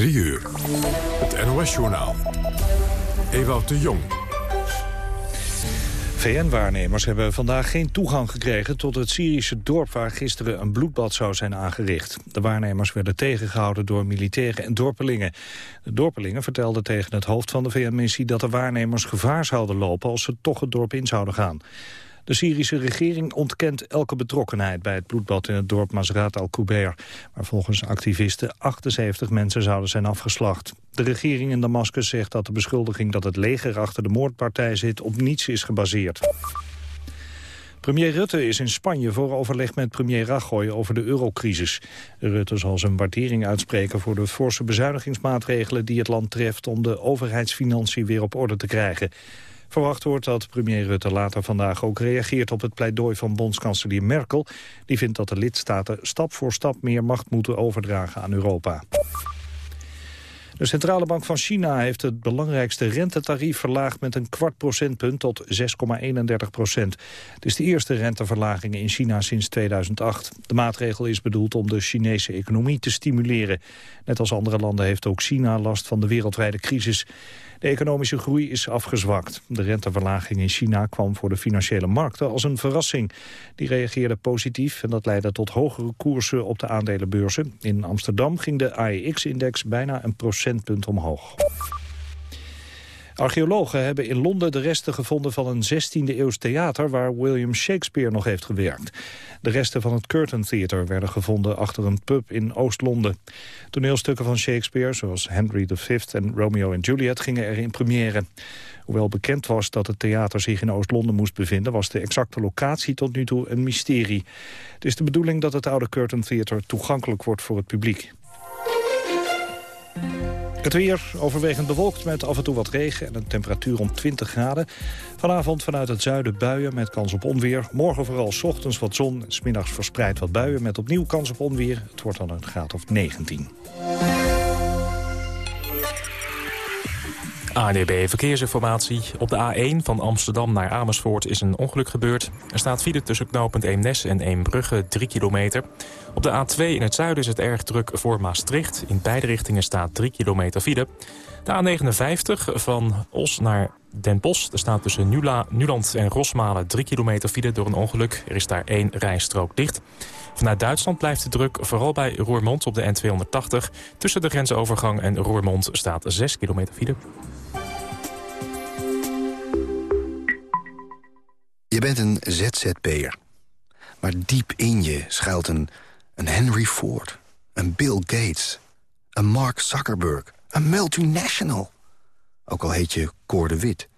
3 uur. Het NOS-journaal. Ewout de Jong. VN-waarnemers hebben vandaag geen toegang gekregen tot het Syrische dorp waar gisteren een bloedbad zou zijn aangericht. De waarnemers werden tegengehouden door militairen en dorpelingen. De dorpelingen vertelden tegen het hoofd van de VN-missie dat de waarnemers gevaar zouden lopen als ze toch het dorp in zouden gaan. De Syrische regering ontkent elke betrokkenheid bij het bloedbad in het dorp Mazrat al-Kubeir, waar volgens activisten 78 mensen zouden zijn afgeslacht. De regering in Damascus zegt dat de beschuldiging dat het leger achter de moordpartij zit op niets is gebaseerd. Premier Rutte is in Spanje voor overleg met premier Rajoy over de eurocrisis. Rutte zal zijn waardering uitspreken voor de forse bezuinigingsmaatregelen die het land treft om de overheidsfinanciën weer op orde te krijgen. Verwacht wordt dat premier Rutte later vandaag ook reageert op het pleidooi van bondskanselier Merkel. Die vindt dat de lidstaten stap voor stap meer macht moeten overdragen aan Europa. De Centrale Bank van China heeft het belangrijkste rentetarief verlaagd met een kwart procentpunt tot 6,31 procent. Het is de eerste renteverlaging in China sinds 2008. De maatregel is bedoeld om de Chinese economie te stimuleren. Net als andere landen heeft ook China last van de wereldwijde crisis. De economische groei is afgezwakt. De renteverlaging in China kwam voor de financiële markten als een verrassing. Die reageerden positief en dat leidde tot hogere koersen op de aandelenbeurzen. In Amsterdam ging de AEX-index bijna een procentpunt omhoog. Archeologen hebben in Londen de resten gevonden van een 16e-eeuws theater... waar William Shakespeare nog heeft gewerkt. De resten van het Curtain Theatre werden gevonden achter een pub in Oost-Londen. Toneelstukken van Shakespeare, zoals Henry V en Romeo en Juliet... gingen er in première. Hoewel bekend was dat het theater zich in Oost-Londen moest bevinden... was de exacte locatie tot nu toe een mysterie. Het is de bedoeling dat het oude Curtain Theatre toegankelijk wordt voor het publiek. Het weer overwegend bewolkt met af en toe wat regen en een temperatuur om 20 graden. Vanavond vanuit het zuiden buien met kans op onweer. Morgen vooral ochtends wat zon, smiddags verspreid wat buien met opnieuw kans op onweer. Het wordt dan een graad of 19. ANDB Verkeersinformatie. Op de A1 van Amsterdam naar Amersfoort is een ongeluk gebeurd. Er staat file tussen knooppunt Eemnes en Eembrugge 3 kilometer. Op de A2 in het zuiden is het erg druk voor Maastricht. In beide richtingen staat 3 kilometer file. De A59 van Os naar Den Bosch. Er staat tussen Nula, Nuland en Rosmalen 3 kilometer file door een ongeluk. Er is daar één rijstrook dicht. Vanuit Duitsland blijft de druk vooral bij Roermond op de N280. Tussen de grensovergang en Roermond staat 6 kilometer file. Je bent een ZZP'er. Maar diep in je schuilt een, een Henry Ford, een Bill Gates, een Mark Zuckerberg, een multinational. Ook al heet je Cor de Wit.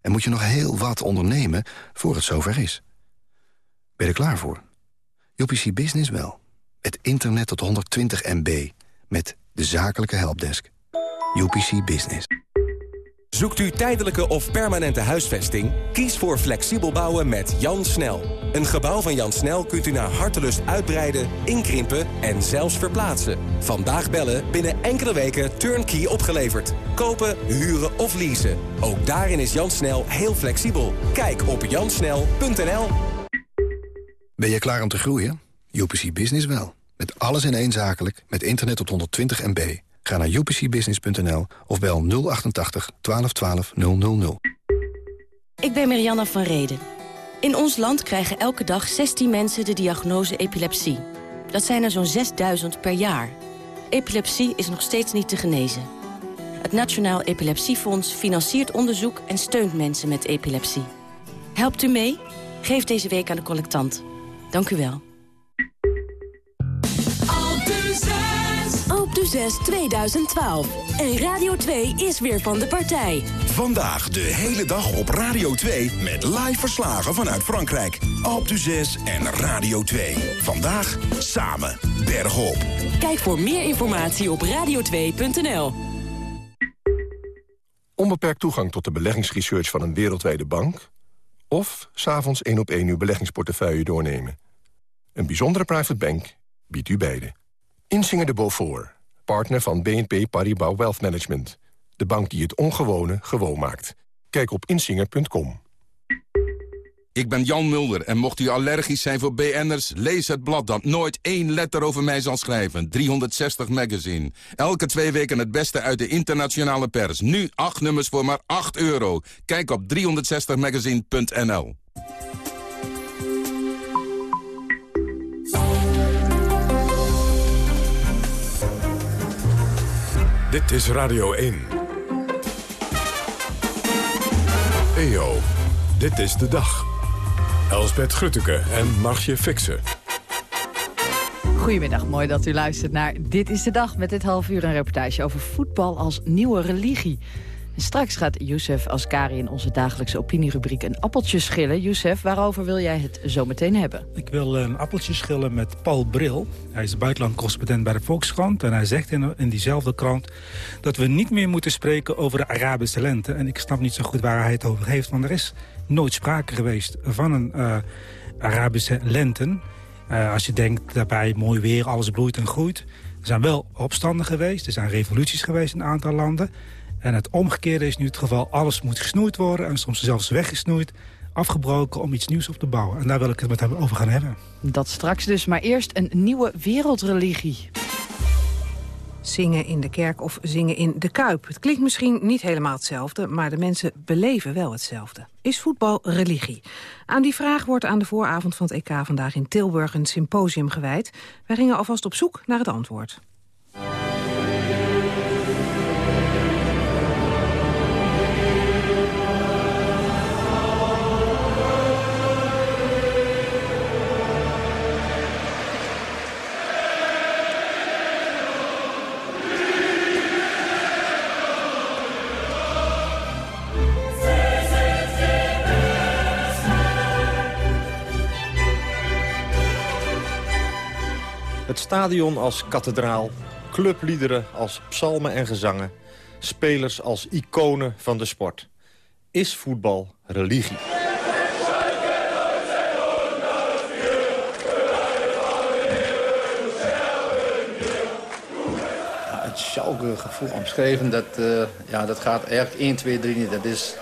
En moet je nog heel wat ondernemen voor het zover is. Ben je er klaar voor? UPC Business wel. Het internet tot 120 MB. Met de zakelijke helpdesk. UPC Business. Zoekt u tijdelijke of permanente huisvesting? Kies voor flexibel bouwen met Jan Snel. Een gebouw van Jan Snel kunt u naar hartelust uitbreiden, inkrimpen en zelfs verplaatsen. Vandaag bellen, binnen enkele weken turnkey opgeleverd. Kopen, huren of leasen. Ook daarin is Jan Snel heel flexibel. Kijk op jansnel.nl Ben je klaar om te groeien? UPC Business wel. Met alles in één zakelijk, met internet tot 120 MB. Ga naar upcbusiness.nl of bel 088 1212 000. Ik ben Marianne van Reden. In ons land krijgen elke dag 16 mensen de diagnose epilepsie. Dat zijn er zo'n 6000 per jaar. Epilepsie is nog steeds niet te genezen. Het Nationaal Epilepsiefonds financiert onderzoek en steunt mensen met epilepsie. Helpt u mee? Geef deze week aan de collectant. Dank u wel. Op de 6 2012. En Radio 2 is weer van de partij. Vandaag de hele dag op Radio 2 met live verslagen vanuit Frankrijk. Op de 6 en Radio 2. Vandaag samen bergop. Kijk voor meer informatie op radio2.nl. Onbeperkt toegang tot de beleggingsresearch van een wereldwijde bank... of s'avonds één op één uw beleggingsportefeuille doornemen. Een bijzondere private bank biedt u beide. Insinger de Beaufort, partner van BNP Paribas Wealth Management. De bank die het ongewone gewoon maakt. Kijk op insinger.com. Ik ben Jan Mulder en mocht u allergisch zijn voor BN'ers... lees het blad dat nooit één letter over mij zal schrijven. 360 Magazine. Elke twee weken het beste uit de internationale pers. Nu acht nummers voor maar 8 euro. Kijk op 360magazine.nl. Dit is Radio 1. EO, dit is de dag. Elsbeth Grutteke en Margje Fixen. Goedemiddag, mooi dat u luistert naar Dit is de Dag... met dit half uur een reportage over voetbal als nieuwe religie. Straks gaat Youssef Ascari in onze dagelijkse opinierubriek een appeltje schillen. Youssef, waarover wil jij het zo meteen hebben? Ik wil een appeltje schillen met Paul Bril. Hij is buitenlandcorrespondent bij de Volkskrant. En hij zegt in, in diezelfde krant dat we niet meer moeten spreken over de Arabische lente. En ik snap niet zo goed waar hij het over heeft. Want er is nooit sprake geweest van een uh, Arabische lente. Uh, als je denkt daarbij mooi weer, alles bloeit en groeit. Er zijn wel opstanden geweest, er zijn revoluties geweest in een aantal landen. En het omgekeerde is nu het geval. Alles moet gesnoeid worden en soms zelfs weggesnoeid afgebroken om iets nieuws op te bouwen. En daar wil ik het met hem over gaan hebben. Dat straks dus, maar eerst een nieuwe wereldreligie. Zingen in de kerk of zingen in de Kuip. Het klinkt misschien niet helemaal hetzelfde, maar de mensen beleven wel hetzelfde. Is voetbal religie? Aan die vraag wordt aan de vooravond van het EK vandaag in Tilburg een symposium gewijd. Wij gingen alvast op zoek naar het antwoord. Het stadion als kathedraal, clubliederen als psalmen en gezangen... spelers als iconen van de sport. Is voetbal religie? Het Schalke-gevoel omschreven, dat, uh, ja, dat gaat eigenlijk 1, 2, 3 niet. Dat is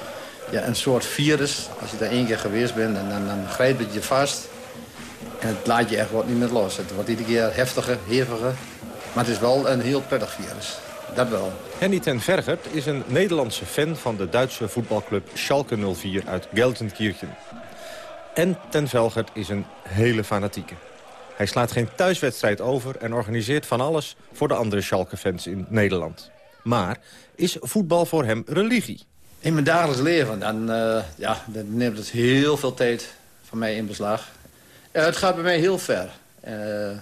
ja, een soort virus. Als je daar één keer geweest bent, en dan, dan grijpt het je vast... Het laat je echt wat niet meer los. Het wordt iedere keer heftiger, heviger. Maar het is wel een heel prettig virus. Dat wel. Henny ten Vergert is een Nederlandse fan van de Duitse voetbalclub Schalke 04 uit Gelsenkirchen. En ten Vergert is een hele fanatieke. Hij slaat geen thuiswedstrijd over en organiseert van alles voor de andere Schalke-fans in Nederland. Maar is voetbal voor hem religie? In mijn dagelijks leven, dan, uh, ja, dan neemt het heel veel tijd van mij in beslag. Uh, het gaat bij mij heel ver. Uh,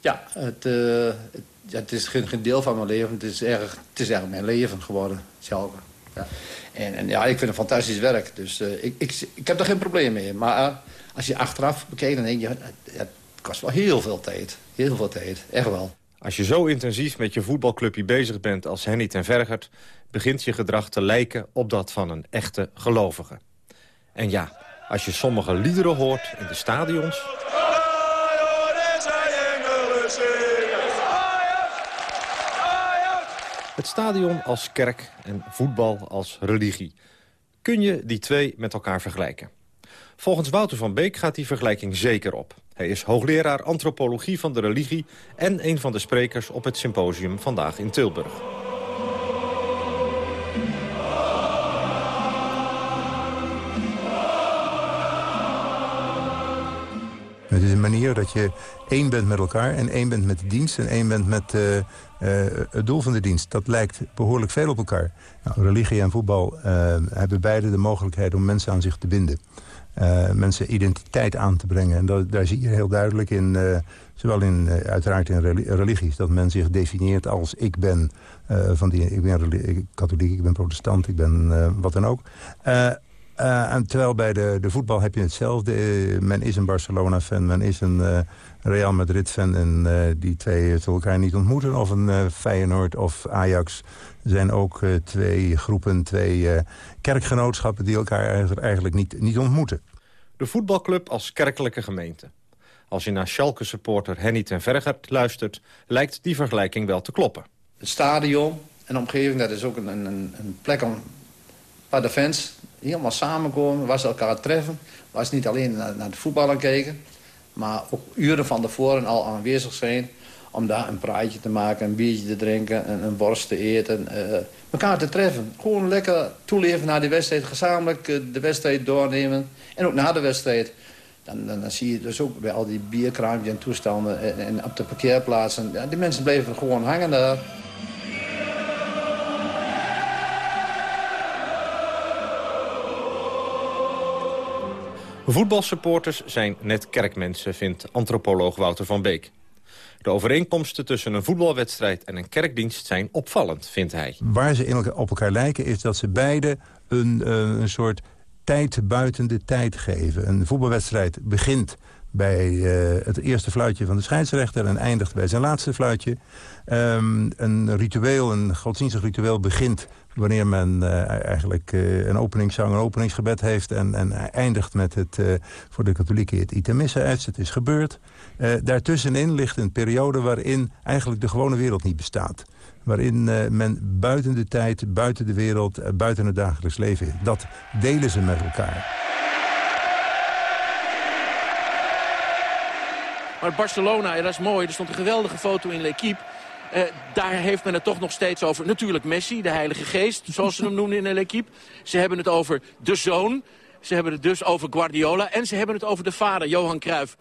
ja, het, uh, het, ja, is geen, geen, deel van mijn leven. Het is, erg, eigenlijk mijn leven geworden, Schalke. Ja. En, en, ja, ik vind het fantastisch werk. Dus ik, ik, ik heb er geen probleem mee. Maar als je achteraf bekijkt, dan denk je... het kost wel heel veel tijd. Heel veel tijd, echt wel. Als je zo intensief met je voetbalclubje bezig bent als Henny ten Vergert... begint je gedrag te lijken op dat van een echte gelovige. En ja, als je sommige liederen hoort in de stadions... Het stadion als kerk en voetbal als religie. Kun je die twee met elkaar vergelijken? Volgens Wouter van Beek gaat die vergelijking zeker op. Hij is hoogleraar antropologie van de religie... en een van de sprekers op het symposium vandaag in Tilburg. Het is een manier dat je één bent met elkaar en één bent met de dienst... en één bent met uh, uh, het doel van de dienst. Dat lijkt behoorlijk veel op elkaar. Nou, religie en voetbal uh, hebben beide de mogelijkheid om mensen aan zich te binden. mensen identiteit aan te brengen. En dat, daar zie je heel duidelijk in, zowel in, uiteraard in religies... dat men zich definieert als ik ben, van die, ik ben katholiek, ik ben protestant, ik ben wat dan ook... Uh, en terwijl bij de, de voetbal heb je hetzelfde. Uh, men is een Barcelona-fan, men is een uh, Real Madrid-fan... en die twee zullen elkaar niet ontmoeten. Of een Feyenoord of Ajax zijn ook twee groepen, twee kerkgenootschappen... die elkaar eigenlijk niet, niet ontmoeten. De voetbalclub als kerkelijke gemeente. Als je naar Schalke-supporter Henny ten Vergert luistert... lijkt die vergelijking wel te kloppen. Het stadion en de omgeving, dat is ook een, een, een plek om, waar de fans helemaal samenkomen, ze elkaar treffen. Ze niet alleen naar, de voetballen kijken, maar ook uren van tevoren al aanwezig zijn om daar een praatje te maken, een biertje te drinken, een, een worst te eten. Uh, elkaar te treffen. Gewoon lekker toeleven naar die wedstrijd. Gezamenlijk uh, de wedstrijd doornemen. En ook na de wedstrijd. Dan, dan, dan, zie je dus ook bij al die bierkraampjes en toestanden en, en, op de parkeerplaatsen. Ja, die mensen bleven gewoon hangen daar. Voetbalsupporters zijn net kerkmensen, vindt antropoloog Wouter van Beek. De overeenkomsten tussen een voetbalwedstrijd en een kerkdienst zijn opvallend, vindt hij. Waar ze op elkaar lijken is dat ze beide een, uh, een soort tijd buiten de tijd geven. Een voetbalwedstrijd begint bij uh, het eerste fluitje van de scheidsrechter... en eindigt bij zijn laatste fluitje. Um, een ritueel, een godsdienstig ritueel begint wanneer men uh, eigenlijk uh, een openingszang, een openingsgebed heeft... en, en eindigt met het, uh, voor de katholieken het itemisse uit. Het is gebeurd. daartussenin ligt een periode waarin eigenlijk de gewone wereld niet bestaat. Waarin men buiten de tijd, buiten de wereld, buiten het dagelijks leven. Dat delen ze met elkaar. Maar Barcelona, ja, dat is mooi. Er stond een geweldige foto in L'Equipe uh, daar heeft men het toch nog steeds over. Natuurlijk Messi, de heilige geest, zoals ze hem noemen in L'Equipe. Ze hebben het over de zoon. Ze hebben het dus over Guardiola. En ze hebben het over de vader, Johan Cruijff.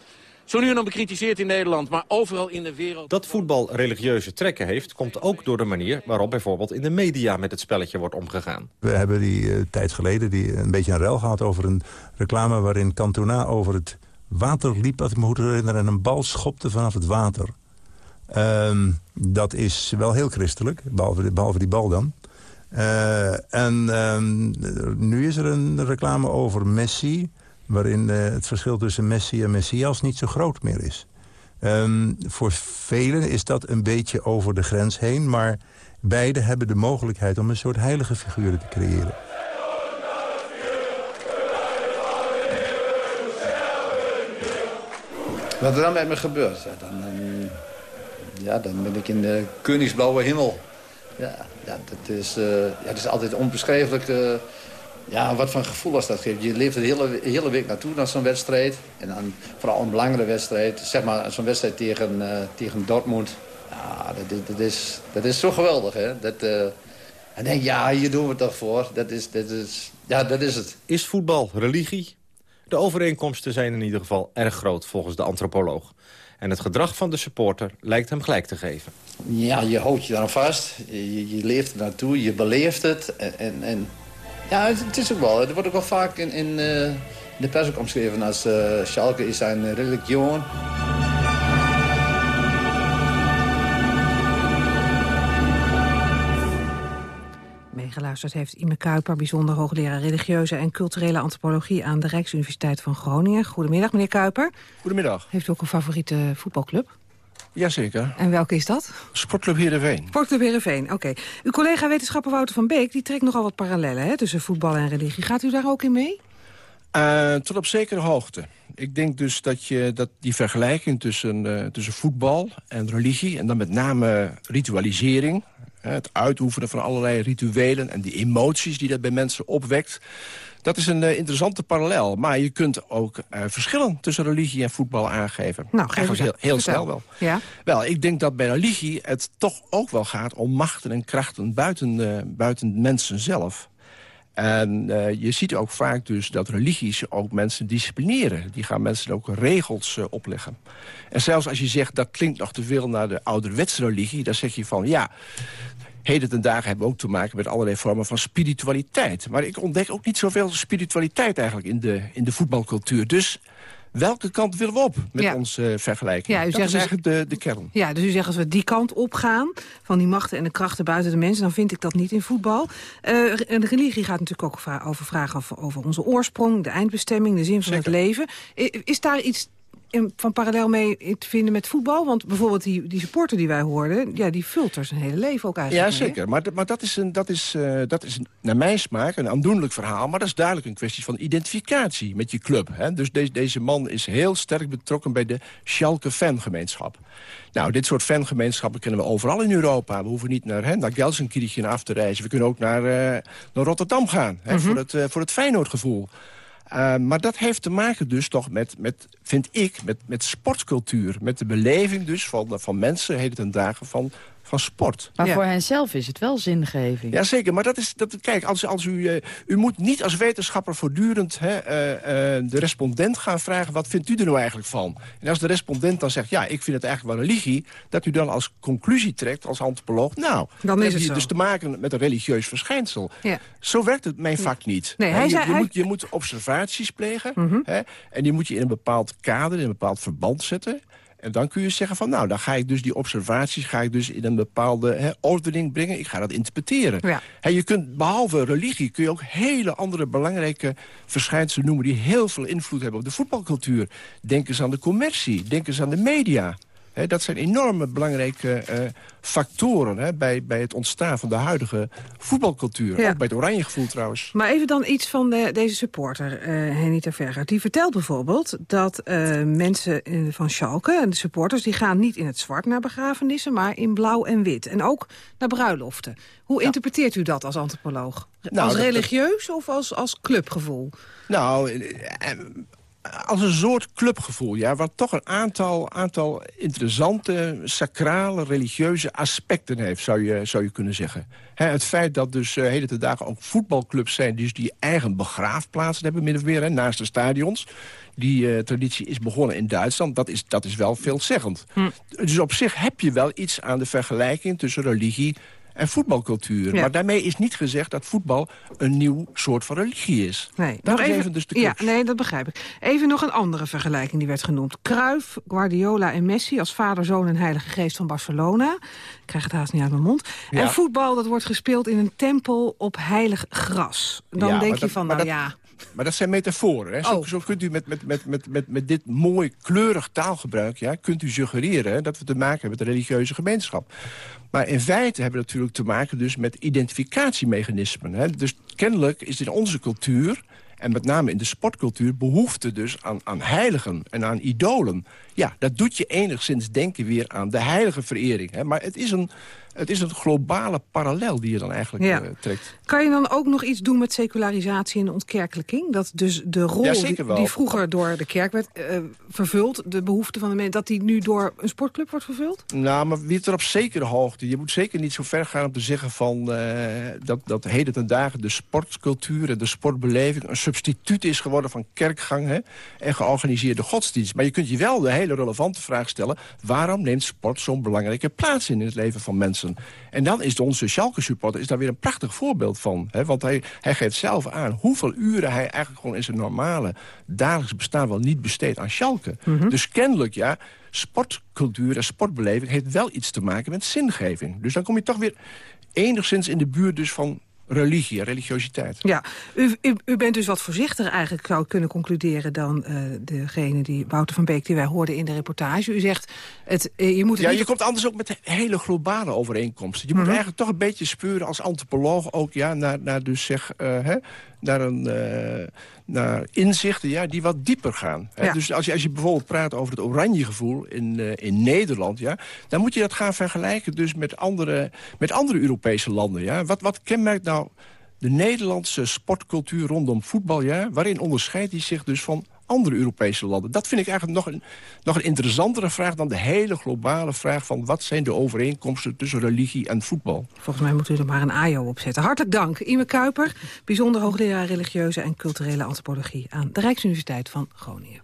Zo nu en dan bekritiseerd in Nederland, maar overal in de wereld... Dat voetbal religieuze trekken heeft, komt ook door de manier... waarop bijvoorbeeld in de media met het spelletje wordt omgegaan. We hebben die uh, tijd geleden die, een beetje een rel gehad over een reclame... waarin Cantona over het water liep, als ik me goed herinner... en een bal schopte vanaf het water. Um, dat is wel heel christelijk, behalve, behalve die bal dan. Uh, en um, nu is er een reclame over Messi... waarin uh, het verschil tussen Messi en Messias niet zo groot meer is. Um, voor velen is dat een beetje over de grens heen... maar beide hebben de mogelijkheid om een soort heilige figuren te creëren. Wat er dan met me gebeurt, dan ja, dan ben ik in de koningsblauwe hemel. Ja, dat, is, uh, ja, dat is altijd onbeschrijfelijk. Uh, ja, wat voor gevoel als dat geeft. Je leeft de hele, hele week naartoe naar zo'n wedstrijd. En dan vooral een belangrijke wedstrijd. Zeg maar zo'n wedstrijd tegen, uh, tegen Dortmund. Ja, dat, dat, is, dat is zo geweldig, hè. Dat, en denk ja, hier doen we het toch voor. Dat is, dat is, ja, dat is het. Is voetbal religie? De overeenkomsten zijn in ieder geval erg groot volgens de antropoloog. En het gedrag van de supporter lijkt hem gelijk te geven. Ja, je houdt je daar vast. Je, je leeft er naartoe, je beleeft het. En, en, ja, het, is ook wel. Er wordt ook wel vaak in, in, in de pers ook omschreven als uh, Schalke is zijn religion. Geluisterd heeft Ime Kuiper, bijzonder hoogleraar religieuze en culturele antropologie aan de Rijksuniversiteit van Groningen. Goedemiddag, meneer Kuiper. Goedemiddag. Heeft u ook een favoriete voetbalclub? Jazeker. En welke is dat? Sportclub Heerenveen. Sportclub Heerenveen, oké. Uw collega wetenschapper Wouter van Beek die trekt nogal wat parallellen hè, tussen voetbal en religie. Gaat u daar ook in mee? Uh, tot op zekere hoogte. Ik denk dus dat, je, dat die vergelijking tussen, uh, tussen voetbal en religie... en dan met name ritualisering... Het uitoefenen van allerlei rituelen en die emoties die dat bij mensen opwekt. Dat is een uh, interessante parallel. Maar je kunt ook uh, verschillen tussen religie en voetbal aangeven. Nou, Eigenlijk heel, heel snel wel. Ja? Wel, ik denk dat bij religie het toch ook wel gaat om machten en krachten buiten, uh, buiten mensen zelf. En uh, je ziet ook vaak dus dat religies ook mensen disciplineren. Die gaan mensen ook regels uh, opleggen. En zelfs als je zegt dat klinkt nog te veel naar de ouderwetse religie... dan zeg je van ja, heden ten dagen hebben we ook te maken met allerlei vormen van spiritualiteit. Maar ik ontdek ook niet zoveel spiritualiteit eigenlijk in de, in de voetbalcultuur. Dus welke kant willen we op met ja. onze uh, vergelijking? Ja, u dat zegt is eigenlijk de, de kern. Ja, dus u zegt als we die kant op gaan, van die machten en de krachten buiten de mensen... dan vind ik dat niet in voetbal. Uh, en de religie gaat natuurlijk ook over vragen over, over onze oorsprong... de eindbestemming, de zin van Zeker. het leven. Is daar iets in, van parallel mee te vinden met voetbal? Want bijvoorbeeld die, die supporter die wij hoorden... Ja, die vult er zijn hele leven ook eigenlijk Ja, zeker. Maar, maar dat, is een, dat, is, uh, dat is naar mijn smaak een aandoenlijk verhaal. Maar dat is duidelijk een kwestie van identificatie met je club. Hè? Dus deze deze man is heel sterk betrokken bij de Schalke fangemeenschap. Nou, dit soort fangemeenschappen kennen we overal in Europa. We hoeven niet naar, hè, naar Gelsenkirchen af te reizen. We kunnen ook naar, uh, naar Rotterdam gaan hè, mhm. voor, het, uh, voor het Feyenoordgevoel. Uh, maar dat heeft te maken dus toch met, met vind ik, met, met sportcultuur. Met de beleving dus van, van mensen, heden ten dagen, van van sport. Maar voor henzelf is het wel zingeving. Jazeker, maar dat is... Dat, kijk, als, als u, uh, u moet niet als wetenschapper voortdurend hè, uh, uh, de respondent gaan vragen... wat vindt u er nou eigenlijk van? En als de respondent dan zegt, ja, ik vind het eigenlijk wel religie... dat u dan als conclusie trekt, als antropoloog... nou, dan is het je dus te maken met een religieus verschijnsel. Ja. Zo werkt het mijn vak niet. Nee, hij je, zei, je, moet, je moet observaties plegen... Mm -hmm. hè, en die moet je in een bepaald kader, in een bepaald verband zetten... En dan kun je zeggen van, nou, dan ga ik dus die observaties... ga ik dus in een bepaalde ordening brengen. Ik ga dat interpreteren. Ja. je kunt, behalve religie, kun je ook hele andere belangrijke verschijnselen noemen... die heel veel invloed hebben op de voetbalcultuur. Denk eens aan de commercie, denk eens aan de media dat zijn enorme belangrijke uh, factoren bij, bij het ontstaan van de huidige voetbalcultuur. Ook bij het oranje gevoel trouwens. Maar even dan iets van de, deze supporter, uh, Henita Verger. Die vertelt bijvoorbeeld dat uh, mensen van Schalke, de supporters... die gaan niet in het zwart naar begrafenissen, maar in blauw en wit. En ook naar bruiloften. Hoe interpreteert u dat als antropoloog? Nou, als religieus of als, als clubgevoel? Nou, als een soort clubgevoel, ja, wat toch een aantal, aantal interessante, sacrale, religieuze aspecten heeft, zou je, zou je kunnen zeggen. het feit dat dus uh, hele te dagen ook voetbalclubs zijn... die dus die eigen begraafplaatsen hebben, min of meer, naast de stadions. Die uh, traditie is begonnen in Duitsland. Dat is, dat is wel veelzeggend. Hm. Dus op zich heb je wel iets aan de vergelijking tussen religie en voetbalcultuur. Maar daarmee is niet gezegd dat voetbal een nieuw soort van religie is. Nee, dat is even, dus de Ja, nee, dat begrijp ik. Even nog een andere vergelijking die werd genoemd. Cruyff, Guardiola en Messi als vader, zoon en heilige geest van Barcelona. Ik krijg het haast niet uit mijn mond. En voetbal, dat wordt gespeeld in een tempel op heilig gras. Dan denk je van, nou ja... Maar dat zijn metaforen. Hè? Zo, oh. zo, kunt u met, met, met, met, met, met dit mooi kleurig taalgebruik... Ja, kunt u suggereren dat we te maken hebben met de religieuze gemeenschap. Maar in feite hebben we natuurlijk te maken dus met identificatiemechanismen. Hè? Dus kennelijk is in onze cultuur en met name in de sportcultuur behoefte dus aan, aan heiligen en aan idolen. Ja, dat doet je enigszins denken weer aan de heilige verering. Hè? Maar het is een het is een globale parallel die je dan eigenlijk ja. uh, trekt. Kan je dan ook nog iets doen met secularisatie en ontkerkelijking? Dat dus de rol die, vroeger door de kerk werd uh, vervuld... de behoefte van de mensen, dat die nu door een sportclub wordt vervuld? Nou, maar wie het er op zekere hoogte. Je moet zeker niet zo ver gaan om te zeggen van... Uh, dat, dat heden ten dagen de sportcultuur en de sportbeleving... een substituut is geworden van kerkgang hè, en georganiseerde godsdienst. Maar je kunt je wel de hele relevante vraag stellen... waarom neemt sport zo'n belangrijke plaats in, in het leven van mensen? En dan is onze Schalke-supporter is daar weer een prachtig voorbeeld van. Hè? Want hij, hij geeft zelf aan hoeveel uren hij eigenlijk gewoon in zijn normale dagelijks bestaan wel niet besteedt aan Schalke. Mhm. Dus kennelijk, ja, sportcultuur en sportbeleving heeft wel iets te maken met zingeving. Dus dan kom je toch weer enigszins in de buurt dus van religie, religiositeit. Ja, u, u, u, bent dus wat voorzichtiger eigenlijk, zou ik kunnen concluderen... dan uh, degene die Wouter van Beek die wij hoorden in de reportage. U zegt, het, uh, je moet Ja, je komt anders ook met hele globale overeenkomsten. Je moet mhm. eigenlijk toch een beetje speuren als antropoloog ook... Ja, naar, naar dus zeg, uh, hè, naar, een, naar inzichten ja, die wat dieper gaan. Ja. Dus als je, als je bijvoorbeeld praat over het oranje gevoel in, uh, in Nederland... Ja, dan moet je dat gaan vergelijken dus met andere, met andere Europese landen. Ja. Wat, wat kenmerkt nou de Nederlandse sportcultuur rondom voetbal... Ja, waarin onderscheidt die zich dus van andere Europese landen? Dat vind ik eigenlijk nog een, nog een interessantere vraag... dan de hele globale vraag van wat zijn de overeenkomsten... tussen religie en voetbal. Volgens mij moet u er maar een AJO op zetten. Hartelijk dank, Ime Kuiper, bijzonder hoogleraar religieuze en culturele antropologie... aan de Rijksuniversiteit van Groningen.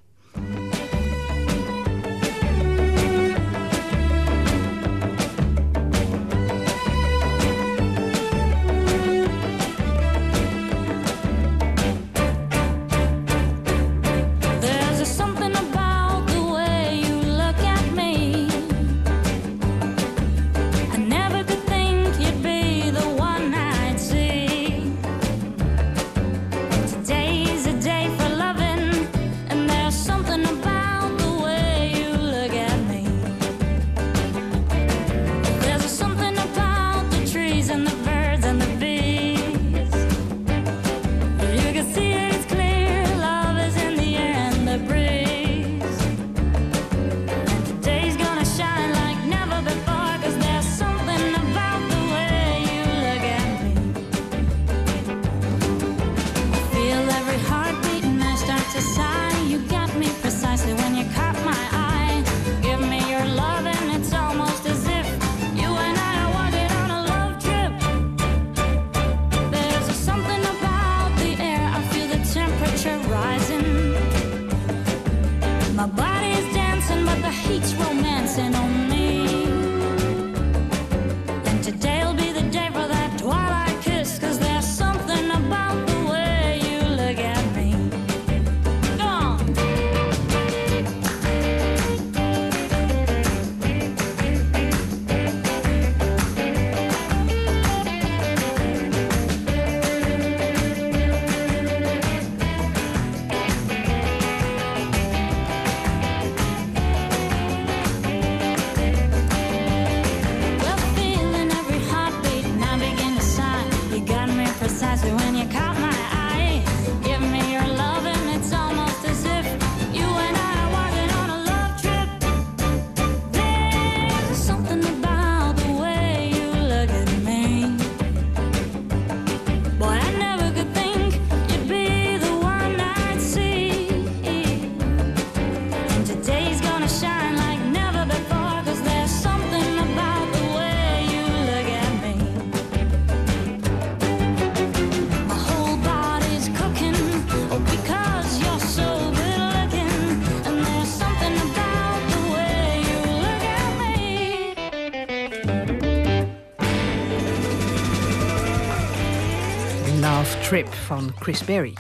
Trip van Chris Berry.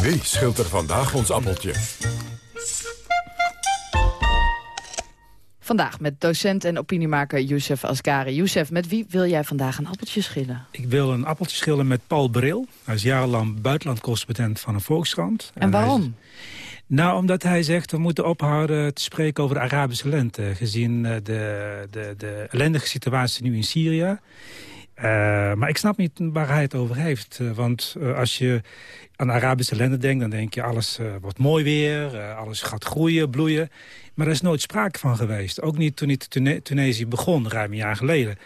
Wie schilt er vandaag ons appeltje? Vandaag met docent en opiniemaker Youssef Asgari. Youssef, met wie wil jij vandaag een appeltje schillen? Ik wil een appeltje schillen met Paul Bril. Hij is jarenlang buitenlandcorrespondent van een Volkskrant. En, waarom? hij is- nou, omdat hij zegt we moeten ophouden te spreken over de Arabische lente. Gezien eh, de, de, de ellendige situatie nu in Syrië. Eh, maar ik snap niet waar hij het over heeft. Eh, want eh, als je aan Arabische lente denkt... dan denk je alles wordt mooi weer, alles gaat groeien, bloeien. Maar daar is nooit sprake van geweest. Ook niet toen het Tune- Tunesië begon, ruim een jaar geleden.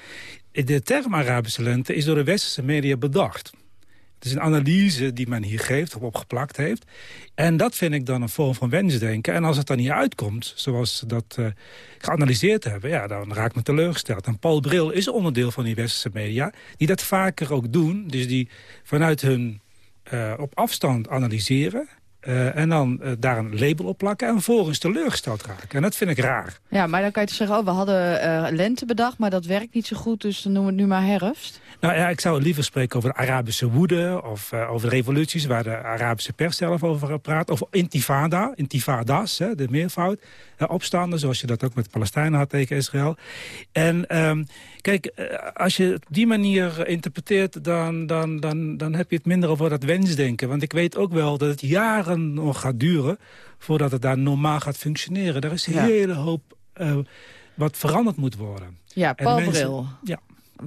De term Arabische lente is door de westerse media bedacht. Het is een analyse die men hier geeft, of opgeplakt heeft. En dat vind ik dan een vorm van wensdenken. En als het dan niet uitkomt, zoals ze dat eh, geanalyseerd hebben... Ja, dan raak ik me teleurgesteld. En Paul Bril is onderdeel van die westerse media... die dat vaker ook doen. Dus die vanuit hun eh, op afstand analyseren... eh, en dan daar een label op plakken en vervolgens teleurgesteld raken. En dat vind ik raar. Ja, maar dan kan je zeggen, oh, we hadden lente bedacht... maar dat werkt niet zo goed, dus dan noemen we het nu maar herfst. Nou ja, ik zou liever spreken over de Arabische woede... of eh, over revoluties waar de Arabische pers zelf over praat. Of intifada, intifadas, hè, de meervoud. eh, opstanden, zoals je dat ook met de Palestijnen had tegen Israël. En ehm, kijk, eh, als je het op die manier interpreteert... Dan, dan, dan, dan heb je het minder over dat wensdenken. Want ik weet ook wel dat het jaren nog gaat duren... voordat het daar normaal gaat functioneren. Er is een Ja. hele hoop eh, wat veranderd moet worden. Ja, Paul mensen- Bril. Ja.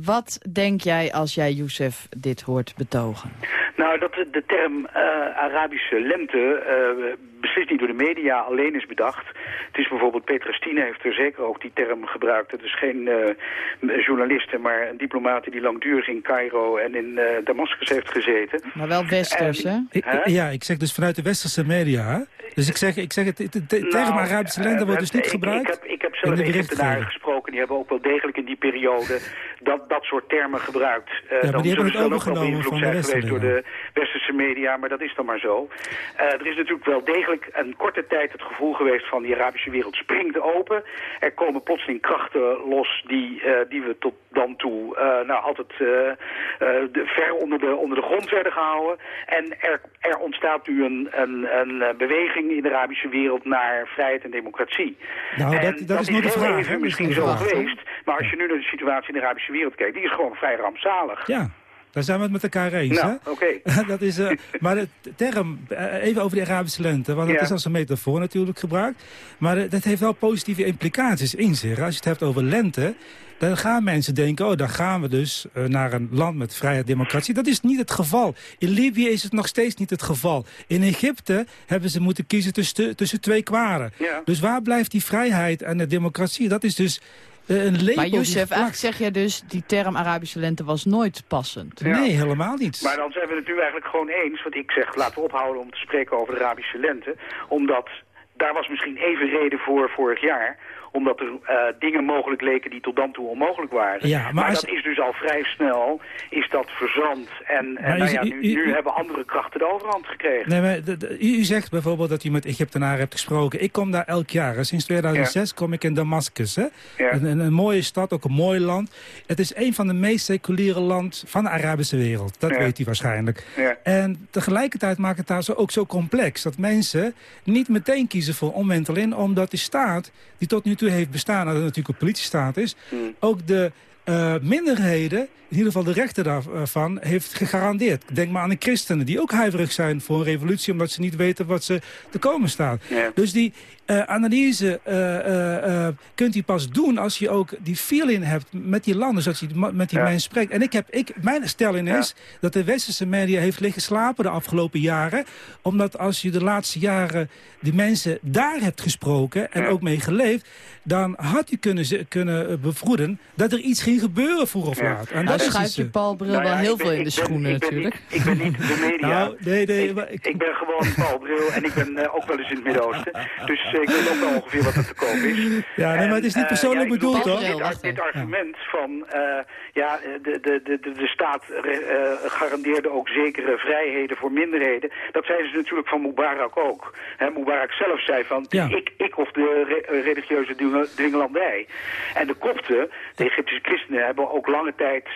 Wat denk jij als jij Youssef dit hoort betogen? Nou, dat de, term eh, Arabische lente eh, beslist niet door de media alleen is bedacht. Het is bijvoorbeeld, Petra Stine heeft er zeker ook die term gebruikt. Het is geen eh journaliste, maar een diplomaat die langdurig in Cairo en in eh Damascus heeft gezeten. Maar wel westers, hè? Ja, ik zeg dus vanuit de westerse media. hè. Dus ik zeg, ik zeg het, term Nou, Arabische lente wordt dus niet ik- gebruikt. Ik heb, ik heb in zelf de Egyptenaren gesproken, die hebben ook wel degelijk in die periode dat, dat soort termen gebruikt. Eh, maar dan die hebben het overgenomen beïnvloed van de zijn geweest door de westerse media, maar dat is dan maar zo. Eh, er is natuurlijk wel degelijk een korte tijd het gevoel geweest van die Arabische wereld springt open. Er komen plotseling krachten los die, eh, die we tot dan toe eh, nou, altijd de, ver onder de, onder de grond werden gehouden. En er, er ontstaat nu een, een, een beweging in de Arabische wereld naar vrijheid en democratie. Nou, En dat, dat is nog de vraag. even misschien zo geweest, maar als je nu naar de situatie in de Arabische wereld kijkt, die is gewoon vrij rampzalig. Ja, daar zijn we het met elkaar eens. Nou, hè? oké. dat is, eh, maar de term, eh, even over de Arabische lente, want dat Ja. is als een metafoor natuurlijk gebruikt. Maar eh, dat heeft wel positieve implicaties in zich. Als je het hebt over lente, dan gaan mensen denken... oh, dan gaan we dus naar een land met vrijheid democratie. Dat is niet het geval. In Libië is het nog steeds niet het geval. In Egypte hebben ze moeten kiezen tussen, tussen twee kwaren. Ja. Dus waar blijft die vrijheid en de democratie? Dat is dus een label Maar Youssef, eigenlijk zeg jij dus... die term Arabische lente was nooit passend. Ja. Nee, helemaal niet. Maar dan zijn we het nu eigenlijk gewoon eens. Want ik zeg, laten we ophouden om te spreken over de Arabische lente. Omdat daar was misschien even reden voor vorig jaar omdat er eh, dingen mogelijk leken die tot dan toe onmogelijk waren. Ja, maar maar als- dat is dus al vrij snel, is dat verzand. En, en nou ja, nu, u- nu hebben andere krachten de overhand gekregen. Nee, maar de- de- u zegt bijvoorbeeld dat u met Egyptenaren hebt gesproken. Ik kom daar elk jaar. Sinds 2006 kom ik in Damascus. Hè? Ja. Een, een, een mooie stad, ook een mooi land. Het is een van de meest seculiere land van de Arabische wereld. Dat Ja. weet u waarschijnlijk. En tegelijkertijd maakt het daar zo, ook zo complex... dat mensen niet meteen kiezen voor omwenteling... omdat die staat, die tot nu toe heeft bestaan... dat het natuurlijk een politiestaat is... Hmm. ook de eh, minderheden, in ieder geval de rechter daarvan, heeft gegarandeerd. Denk maar aan de christenen, die ook huiverig zijn voor een revolutie... omdat ze niet weten wat ze te komen staat. Ja. Dus die eh, analyse eh, eh, kunt u pas doen als je ook die feeling hebt met die landen... zodat je met die Ja. mensen spreekt. En ik heb, ik, mijn stelling is dat de westerse media heeft liggen slapen de afgelopen jaren. Omdat als je de laatste jaren die mensen daar hebt gesproken... en Ja. ook mee geleefd, dan had u kunnen, ze- kunnen bevroeden... dat er iets ging gebeuren vroeg of Ja. laat. En Nou, dat schuift je Paul Bril Nou ja, wel heel ben- veel in de ik ben- schoenen ik ben natuurlijk. niet- ik ben niet de media. Nou, nee, nee, ik, maar ik- ik ben gewoon Paul Bril en ik ben ook wel eens in het Midden-Oosten. Dus ik weet ook wel ongeveer wat er te koop is. Ja, nee, maar het is niet eh, persoonlijk ja, bedoeld, hoor. Dit, dit argument van, eh, ja, de, de, de, de, de staat eh, garandeerde ook zekere vrijheden voor minderheden. Dat zeiden ze natuurlijk van Mubarak ook. Hè, Mubarak zelf zei van, ik, ik of de re- religieuze dwing- dwingelandij. En de kopten, de Egyptische christenen, hebben ook lange tijd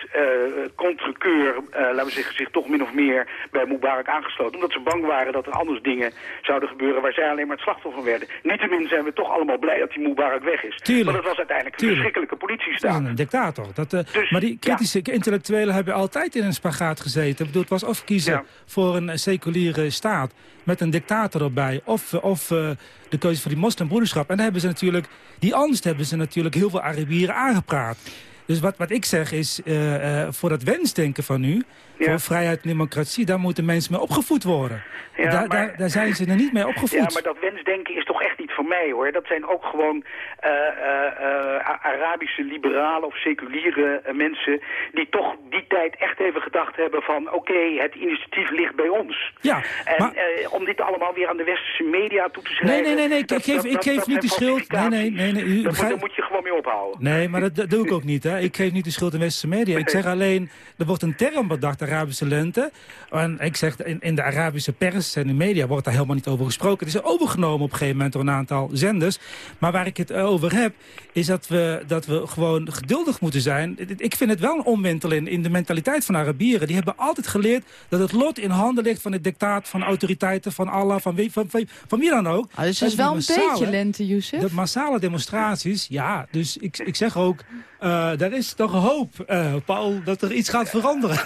uh, laten we zeggen, zich toch min of meer bij Mubarak aangesloten. Omdat ze bang waren dat er anders dingen zouden gebeuren waar zij alleen maar het slachtoffer werden. Niettemin zijn we toch allemaal blij dat die Mubarak weg is. Tuurlijk. Want het was uiteindelijk een Tuurlijk. verschrikkelijke politiestaat. Ja, een dictator. Dat, uh, maar die kritische intellectuelen hebben altijd in een spagaat gezeten. Ik bedoel, het was of kiezen ja. voor een seculiere staat met een dictator erbij... of, of uh, de keuze voor die moslimbroederschap. En dan hebben ze natuurlijk, die angst hebben ze natuurlijk heel veel Arabieren aangepraat. Dus wat, wat ik zeg is, uh, voor dat wensdenken van u... Ja. voor vrijheid en democratie, daar moeten mensen mee opgevoed worden. Ja, daar, maar, daar, daar, zijn ze er niet mee opgevoed. Ja, maar dat wensdenken is toch echt niet voor mij, hoor. Dat zijn ook gewoon uh, uh, Arabische liberalen of seculiere mensen... die toch die tijd echt even gedacht hebben van... oké, okay, het initiatief ligt bij ons. Ja, en maar... om dit allemaal weer aan de westerse media toe te schrijven... Nee, nee, nee, nee. dat, ik geef, dat, ik geef dat, niet de schuld... Nee, nee, nee. nee u, dat, daar moet je gewoon mee ophouden. Nee, maar dat, dat doe ik ook niet, hè. Ik geef niet de schuld aan westerse media. Ik zeg alleen, er wordt een term bedacht, Arabische lente. En ik zeg, in, in de Arabische pers en de media wordt daar helemaal niet over gesproken. Het is overgenomen op een gegeven moment door een aantal zenders. Maar waar ik het over heb, is dat we, dat we gewoon geduldig moeten zijn. Ik vind het wel een omwentel in, in de mentaliteit van Arabieren. Die hebben altijd geleerd dat het lot in handen ligt van het dictaat, van autoriteiten, van Allah, van wie, van, van, van wie dan ook. Ah, dus het is wel een beetje lente, Youssef. De massale demonstraties, ja. Dus ik, ik zeg ook, uh, er is toch hoop, uh, Paul, dat er iets gaat veranderen.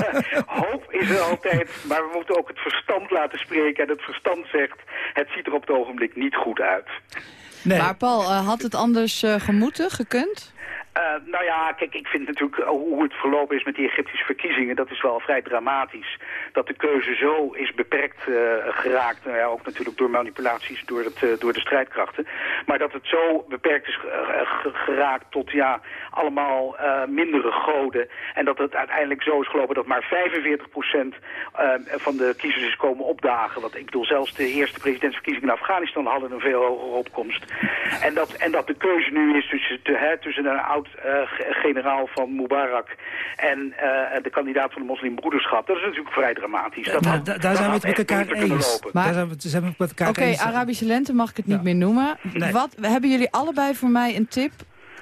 hoop is er altijd, maar we moeten ook het verstand laten spreken. En het verstand zegt, het ziet er op het ogenblik niet goed uit. Nee. Maar Paul, uh, had het anders uh, gemoeten, gekund? Uh, nou ja, kijk, ik vind natuurlijk uh, hoe het verlopen is met die Egyptische verkiezingen, dat is wel vrij dramatisch. Dat de keuze zo is beperkt uh, geraakt, nou ja, ook natuurlijk door manipulaties door, het, door de strijdkrachten. Maar dat het zo beperkt is geraakt tot ja, allemaal mindere goden. En dat het uiteindelijk zo is gelopen dat maar 45% van de kiezers is komen opdagen. Want ik bedoel, zelfs de eerste presidentsverkiezingen in Afghanistan hadden een veel hogere opkomst. En dat, en dat de keuze nu is tussen, te, hè, tussen een oud oud-generaal van Mubarak en uh, de kandidaat van de moslimbroederschap. Dat is natuurlijk vrij dramatisch. Dat da, had, da, daar zijn we het met elkaar eens. Maar, daar zijn we, zijn we het met elkaar Oké, eens. Arabische lente mag ik het niet Ja. meer noemen. Nee. Wat, hebben jullie allebei voor mij een tip?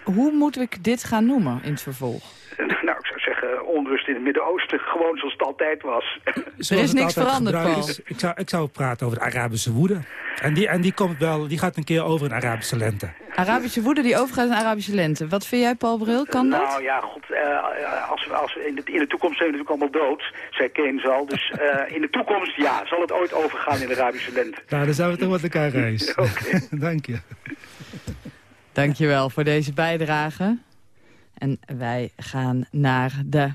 Hoe moet ik dit gaan noemen in het vervolg? Zeggen, onrust in het Midden-Oosten, gewoon zoals het altijd was. Zoals is niks veranderd, Paul. is. Ik zou, ik zou praten over de Arabische woede. En die, en die, komt wel, die gaat een keer over een Arabische lente. Arabische woede die overgaat in Arabische lente. Wat vind jij, Paul Bril? Kan dat? Nou ja, goed, uh, als, we- als in, de, in de toekomst zijn we natuurlijk allemaal dood, zei Keynes al. Dus uh, in de toekomst, ja, zal het ooit overgaan in de Arabische lente. Nou, dan zijn we toch met elkaar eens. Dank je. Dankjewel voor deze bijdrage. En wij gaan naar de,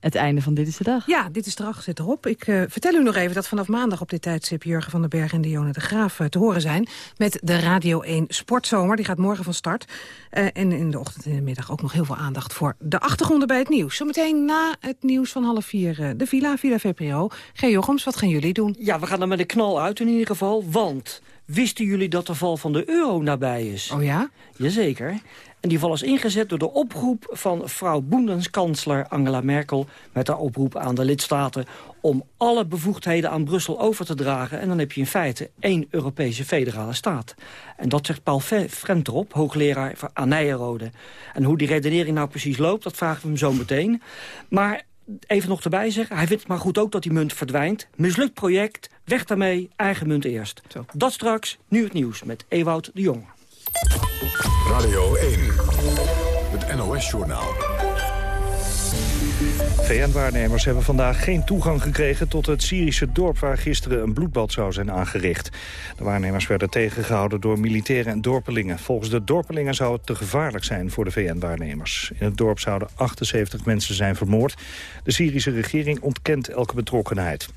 het einde van Dit is de Dag. Ja, dit is de dag zit erop. Ik uh, vertel u nog even dat vanaf maandag op dit tijdstip... Jurgen van den Berg en Dionne de Graaf uh, te horen zijn... met de Radio 1 Sportzomer. Die gaat morgen van start. Uh, en in de ochtend en de middag ook nog heel veel aandacht... voor de achtergronden bij het nieuws. Zometeen na het nieuws van half vier de Villa, Villa VPRO. G. Jochems, wat gaan jullie doen? Ja, we gaan er met een knal uit in ieder geval, want... Wisten jullie dat de val van de euro nabij is? Oh ja? Jazeker. En die val is ingezet door de oproep van vrouw Boendenskansler Angela Merkel... met haar oproep aan de lidstaten om alle bevoegdheden aan Brussel over te dragen. En dan heb je in feite één Europese federale staat. En dat zegt Paul Frenterop, hoogleraar aan Nijenrode. En hoe die redenering nou precies loopt, dat vragen we hem zo meteen. Maar even nog erbij zeggen, hij vindt maar goed ook dat die munt verdwijnt. Mislukt project, weg daarmee, eigen munt eerst. Dat straks, nu het nieuws met Ewout de Jong. Radio 1, het NOS-journaal. VN-waarnemers hebben vandaag geen toegang gekregen tot het Syrische dorp waar gisteren een bloedbad zou zijn aangericht. De waarnemers werden tegengehouden door militairen en dorpelingen. Volgens de dorpelingen zou het te gevaarlijk zijn voor de VN-waarnemers. In het dorp zouden 78 mensen zijn vermoord. De Syrische regering ontkent elke betrokkenheid.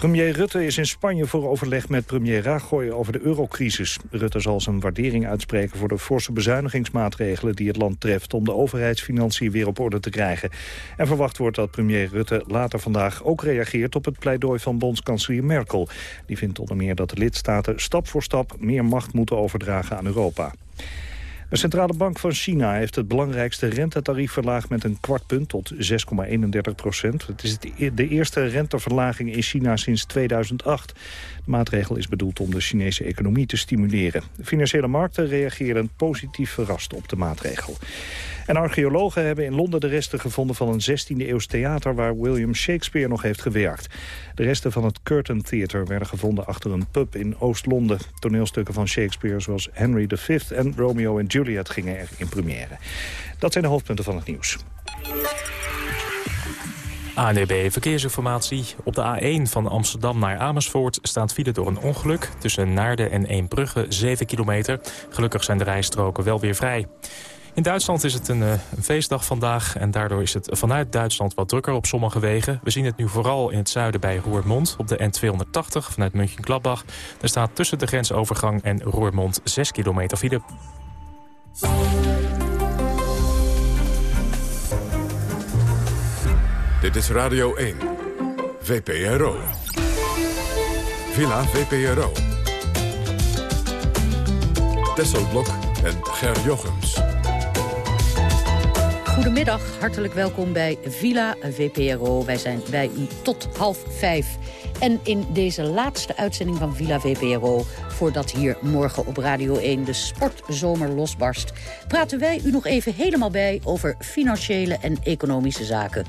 Premier Rutte is in Spanje voor overleg met premier Rajoy over de eurocrisis. Rutte zal zijn waardering uitspreken voor de forse bezuinigingsmaatregelen die het land treft om de overheidsfinanciën weer op orde te krijgen. En verwacht wordt dat premier Rutte later vandaag ook reageert op het pleidooi van bondskanselier Merkel. Die vindt onder meer dat de lidstaten stap voor stap meer macht moeten overdragen aan Europa. De Centrale Bank van China heeft het belangrijkste rentetarief verlaagd met een kwart punt tot 6,31 procent. Het is e- de eerste renteverlaging in China sinds 2008. De maatregel is bedoeld om de Chinese economie te stimuleren. Financiële markten reageerden positief verrast op de maatregel. En archeologen hebben in Londen de resten gevonden van een 16e-eeuws theater... waar William Shakespeare nog heeft gewerkt. De resten van het Curtain Theatre werden gevonden achter een pub in Oost-Londen. Toneelstukken van Shakespeare zoals Henry V en Romeo en Juliet gingen er in première. Dat zijn de hoofdpunten van het nieuws. ANDB Verkeersinformatie. Op de A1 van Amsterdam naar Amersfoort staat file door een ongeluk. Tussen Naarden en Eembrugge 7 kilometer. Gelukkig zijn de rijstroken wel weer vrij. In Duitsland is het een, eh, een, feestdag vandaag en daardoor is het vanuit Duitsland wat drukker op sommige wegen. We zien het nu vooral in het zuiden bij Roermond op de N280 vanuit München-Gladbach. Er staat tussen de grensovergang en Roermond 6 kilometer file. Dit is Radio 1, VPRO. Villa VPRO. Tesselblok en Ger Jochems. Goedemiddag, hartelijk welkom bij Villa VPRO. Wij zijn bij u tot half vijf. En in deze laatste uitzending van Villa VPRO... voordat hier morgen op Radio 1 de sportzomer losbarst... praten wij u nog even helemaal bij over financiële en economische zaken.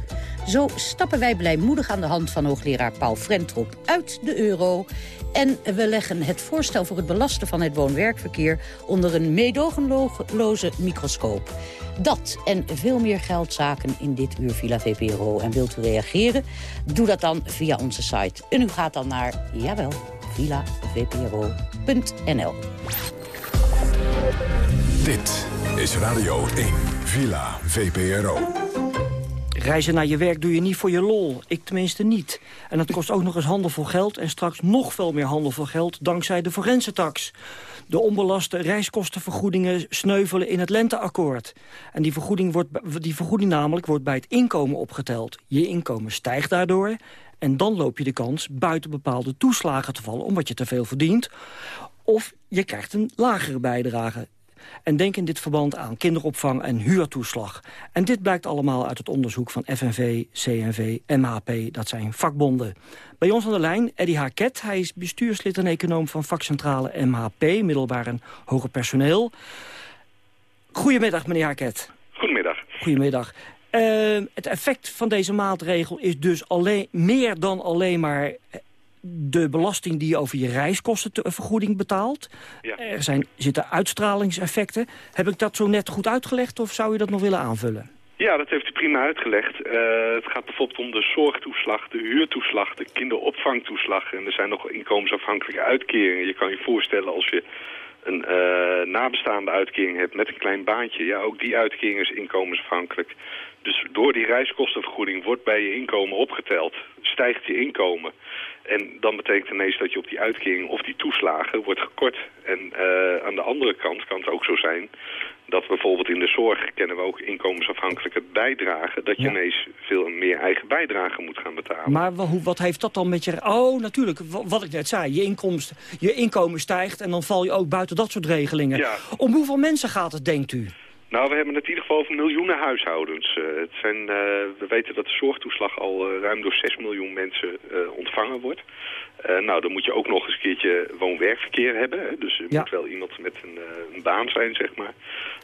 Zo stappen wij blijmoedig aan de hand van hoogleraar Paul Frentrop uit de euro... En we leggen het voorstel voor het belasten van het woon-werkverkeer... onder een meedogenloze microscoop. Dat en veel meer geldzaken in dit uur Villa VPRO. En wilt u reageren? Doe dat dan via onze site. En u gaat dan naar, jawel, villavpro.nl. Dit is Radio 1, Villa VPRO. Reizen naar je werk doe je niet voor je lol. Ik tenminste niet. En dat kost ook nog eens handel voor geld... en straks nog veel meer handel voor geld dankzij de forensentax. De onbelaste reiskostenvergoedingen sneuvelen in het lenteakkoord. En die vergoeding, wordt, die vergoeding namelijk wordt bij het inkomen opgeteld. Je inkomen stijgt daardoor... en dan loop je de kans buiten bepaalde toeslagen te vallen... omdat je te veel verdient. Of je krijgt een lagere bijdrage. En denk in dit verband aan kinderopvang en huurtoeslag. En dit blijkt allemaal uit het onderzoek van FNV, CNV, MHP. Dat zijn vakbonden. Bij ons aan de lijn Eddie Haket. Hij is bestuurslid en econoom van vakcentrale MHP. Middelbaar en hoger personeel. Goedemiddag, meneer Haket. Goedemiddag. Goedemiddag. Uh, het effect van deze maatregel is dus alleen, meer dan alleen maar de belasting die je over je reiskostenvergoeding betaalt. Ja. Er zijn, zitten uitstralingseffecten. Heb ik dat zo net goed uitgelegd of zou je dat nog willen aanvullen? Ja, dat heeft u prima uitgelegd. Uh, het gaat bijvoorbeeld om de zorgtoeslag, de huurtoeslag, de kinderopvangtoeslag. En er zijn nog inkomensafhankelijke uitkeringen. Je kan je voorstellen als je een uh, nabestaande uitkering hebt met een klein baantje. Ja, ook die uitkering is inkomensafhankelijk. Dus door die reiskostenvergoeding wordt bij je inkomen opgeteld. Stijgt je inkomen. En dan betekent ineens dat je op die uitkering of die toeslagen wordt gekort. En uh, aan de andere kant kan het ook zo zijn dat bijvoorbeeld in de zorg kennen we ook inkomensafhankelijke bijdragen. Dat je ineens veel meer eigen bijdrage moet gaan betalen. Maar wat heeft dat dan met je... Oh, natuurlijk, wat ik net zei. Je, inkomst, je inkomen stijgt en dan val je ook buiten dat soort regelingen. Ja. Om hoeveel mensen gaat het, denkt u? Nou, we hebben het in ieder geval over miljoenen huishoudens. Uh, het zijn, uh, we weten dat de zorgtoeslag al uh, ruim door 6 miljoen mensen ontvangen wordt. nou, dan moet je ook nog eens een keertje woon-werkverkeer hebben. Hè? Dus er moet wel iemand met een, een, baan zijn, zeg maar.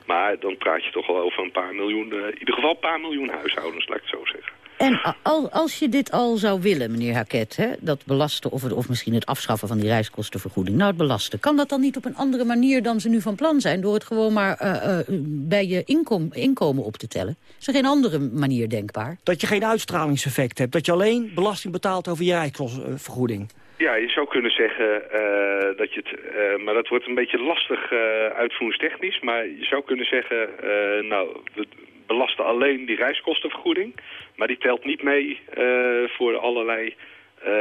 Maar dan praat je toch al over een paar miljoen, in ieder geval een paar miljoen huishoudens, laat ik het zo zeggen. En als je dit al zou willen, meneer Haket, hè, dat belasten of, het, of misschien het afschaffen van die reiskostenvergoeding, nou het belasten, kan dat dan niet op een andere manier dan ze nu van plan zijn, door het gewoon maar uh, uh, bij je inkom, inkomen op te tellen? Is er geen andere manier denkbaar? Dat je geen uitstralingseffect hebt, dat je alleen belasting betaalt over je reiskostenvergoeding. Ja, je zou kunnen zeggen uh, dat je het... Uh, maar dat wordt een beetje lastig uh, uitvoeringstechnisch. Maar je zou kunnen zeggen... nou, we belasten alleen die reiskostenvergoeding. Maar die telt niet mee voor allerlei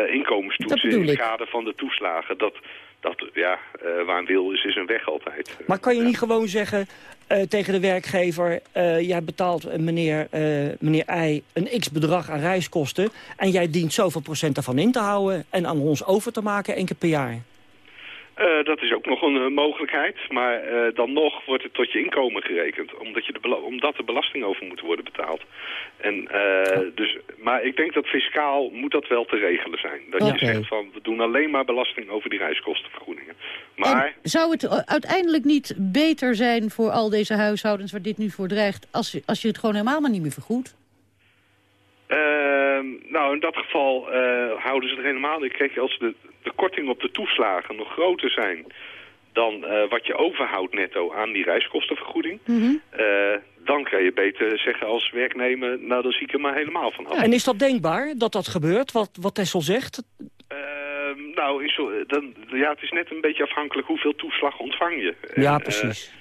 inkomenstoetsen in het kader van de toeslagen. Dat, dat ja, waar een wil is, is een weg altijd. Maar kan je niet gewoon zeggen uh, tegen de werkgever... Uh, jij betaalt meneer, uh, meneer I een x-bedrag aan reiskosten... en jij dient zoveel procent ervan in te houden... en aan ons over te maken één keer per jaar? Eh, dat is ook nog een eh, mogelijkheid, maar eh, dan nog wordt het tot je inkomen gerekend, omdat, je de omdat er belasting over moet worden betaald. En, dus, maar ik denk dat fiscaal moet dat wel te regelen zijn. Dat je zegt van, we doen alleen maar belasting over die reiskostenvergoedingen. Maar Zou het uiteindelijk niet beter zijn voor al deze huishoudens waar dit nu voor dreigt... als je, als je het gewoon helemaal maar niet meer vergoedt? Ehm, nou, in dat geval eh, houden ze er helemaal niet. Kijk, als de, de korting op de toeslagen nog groter zijn dan eh, wat je overhoudt netto aan die reiskostenvergoeding... eh, dan kan je beter zeggen als werknemer, nou dan zie ik er maar helemaal van af. En is dat denkbaar dat dat gebeurt, wat, wat Tessel zegt? Ehm, nou, is zo- dan, ja, het is net een beetje afhankelijk hoeveel toeslag ontvang je. Ja, precies.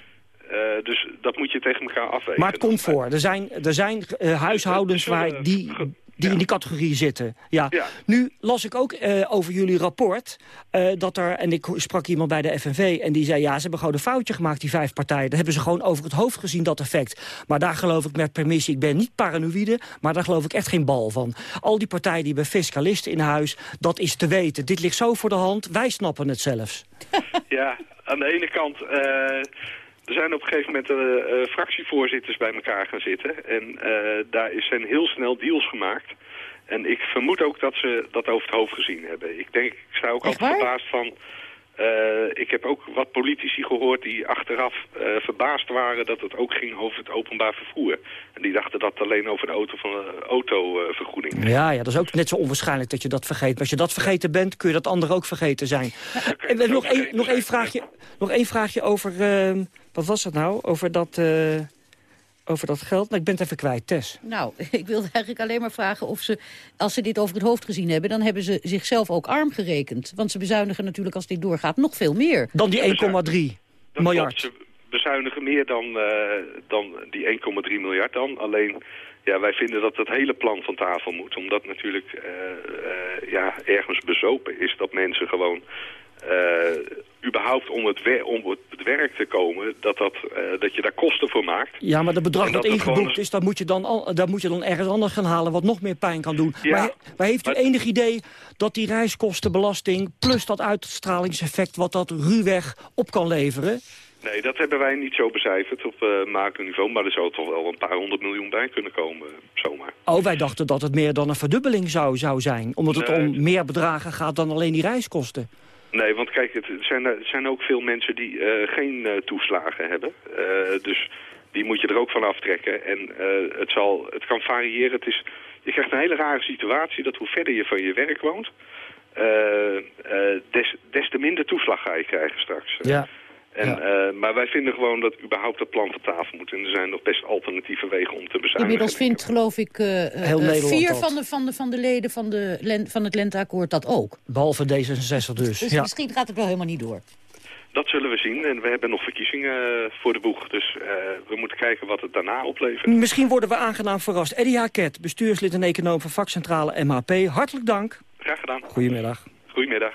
Eh, dus dat moet je tegen elkaar afwegen. Maar het komt voor. Er zijn, er zijn eh, huishoudens waar die, die in die categorie zitten. Ja. Nu las ik ook eh, over jullie rapport dat er, en ik sprak iemand bij de FNV en die zei ja, ze hebben gewoon een foutje gemaakt, die vijf partijen. Dat hebben ze gewoon over het hoofd gezien, dat effect. Maar daar geloof ik met permissie, ik ben niet paranoïde, maar daar geloof ik echt geen bal van. Al die partijen die hebben fiscalisten in huis, dat is te weten. Dit ligt zo voor de hand, wij snappen het zelfs. Ja, aan de ene kant... er zijn op een gegeven moment eh, fractievoorzitters bij elkaar gaan zitten. En eh, daar is- zijn heel snel deals gemaakt. En ik vermoed ook dat ze dat over het hoofd gezien hebben. Ik denk, ik sta ook altijd verbaasd van... eh, ik heb ook wat politici gehoord die achteraf eh, verbaasd waren dat het ook ging over het openbaar vervoer. En die dachten dat het alleen over de auto van de autovergoeding. Ja, ja, dat is ook net zo onwaarschijnlijk dat je dat vergeet. Maar als je dat vergeten bent, kun je dat andere ook vergeten zijn. En nog één nog één vraagje, nog één vraagje over... wat was het nou? Over dat, eh, over dat geld? Nou, ik ben het even kwijt, Tess. Nou, ik wilde eigenlijk alleen maar vragen of ze, als ze dit over het hoofd gezien hebben... dan hebben ze zichzelf ook arm gerekend. Want ze bezuinigen natuurlijk als dit doorgaat nog veel meer. Dan die 1,3 Dat miljard. Ze bezuinigen meer dan, eh, dan die 1,3 miljard dan. Alleen, ja, wij vinden dat het hele plan van tafel moet. Omdat natuurlijk eh, eh, ja, ergens bezopen is dat mensen gewoon... eh, überhaupt om het, wer- om het werk te komen, dat, dat, eh, dat je daar kosten voor maakt. Ja, maar dat bedrag En dat het ingeboekt is, dat moet, je dan al, dat moet je dan ergens anders gaan halen... wat nog meer pijn kan doen. Ja, maar, he- maar heeft u maar- enig idee dat die reiskostenbelasting... plus dat uitstralingseffect wat dat ruwweg op kan leveren... Nee, dat hebben wij niet zo becijferd op uh, macroniveau. Maar er zou toch wel een paar honderd miljoen bij kunnen komen, zomaar. Oh, wij dachten dat het meer dan een verdubbeling zou, zou zijn. Omdat het Nee. om meer bedragen gaat dan alleen die reiskosten. Nee, want kijk, het zijn, er zijn ook veel mensen die eh, geen eh, toeslagen hebben. Eh, dus die moet je er ook van aftrekken. En eh, het, zal, het kan variëren. Het is, je krijgt een hele rare situatie dat hoe verder je van je werk woont... eh, eh, des, des te minder toeslag ga je krijgen straks. Ja. En, eh, maar wij vinden gewoon dat überhaupt het plan van tafel moet. En er zijn nog best alternatieve wegen om te bezuinigen. Inmiddels vindt, geloof ik, eh, eh, vier dat. van de, van, de, van de leden van, de, len- van het Lenteakkoord dat ook. Behalve D66 dus. Dus ja. misschien gaat het wel helemaal niet door. Dat zullen we zien. En we hebben nog verkiezingen voor de boeg. Dus eh, we moeten kijken wat het daarna oplevert. Misschien worden we aangenaam verrast. Eddie Haket, bestuurslid en econoom van vakcentrale MHP. Hartelijk dank. Graag gedaan. Goedemiddag. Goedemiddag.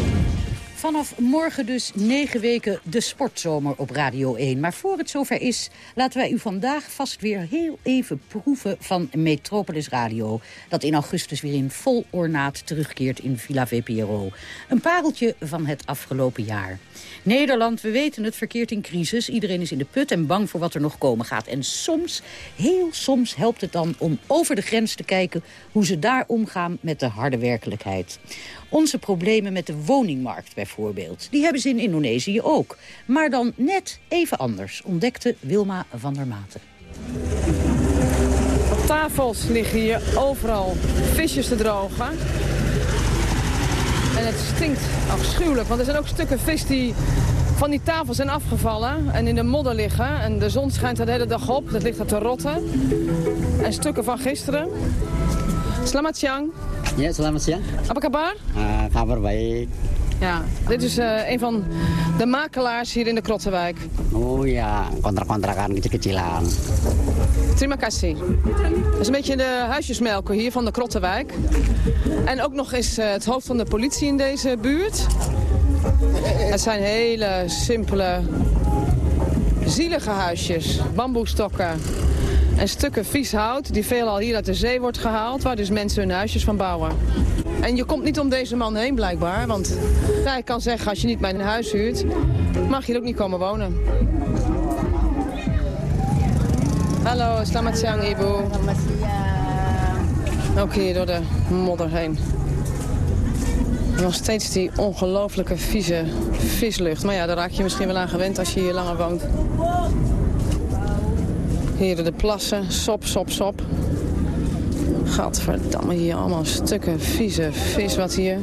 Vanaf morgen dus negen weken de sportzomer op Radio 1. Maar voor het zover is, laten wij u vandaag vast weer heel even proeven van Metropolis Radio. Dat in augustus weer in vol ornaat terugkeert in Villa VPRO. Een pareltje van het afgelopen jaar. Nederland, we weten het, verkeert in crisis. Iedereen is in de put en bang voor wat er nog komen gaat. En soms, heel soms helpt het dan om over de grens te kijken... hoe ze daar omgaan met de harde werkelijkheid. Onze problemen met de woningmarkt bijvoorbeeld, die hebben ze in Indonesië ook. Maar dan net even anders, ontdekte Wilma van der Maten. Op tafels liggen hier overal visjes te drogen. En het stinkt afschuwelijk, want er zijn ook stukken vis die van die tafel zijn afgevallen en in de modder liggen. En de zon schijnt er de hele dag op, dat ligt er te rotten. En stukken van gisteren. Selamat siang. Ya, selamat siang. Apa kabar? Ah, kabar baik. Ja, dit is uh, een van de makelaars hier in de Krottenwijk. Oh ja, kontrak-kontrakan kecil-kecilan. Terima kasih. Dat is een beetje de huisjesmelker hier van de Krottenwijk. En ook nog eens uh, het hoofd van de politie in deze buurt. Het zijn hele simpele, zielige huisjes. Bamboestokken en stukken vies hout die veelal hier uit de zee wordt gehaald... waar dus mensen hun huisjes van bouwen. En je komt niet om deze man heen blijkbaar, want hij kan zeggen... als je niet mijn huis huurt, mag je hier ook niet komen wonen. Hallo, selamat siang ibu. Ook hier door de modder heen. Nog steeds die ongelooflijke vieze vislucht. Maar ja, daar raak je misschien wel aan gewend als je hier langer woont. Hier de plassen, sop, sop, sop. Gadverdamme, hier allemaal stukken vieze vis wat hier.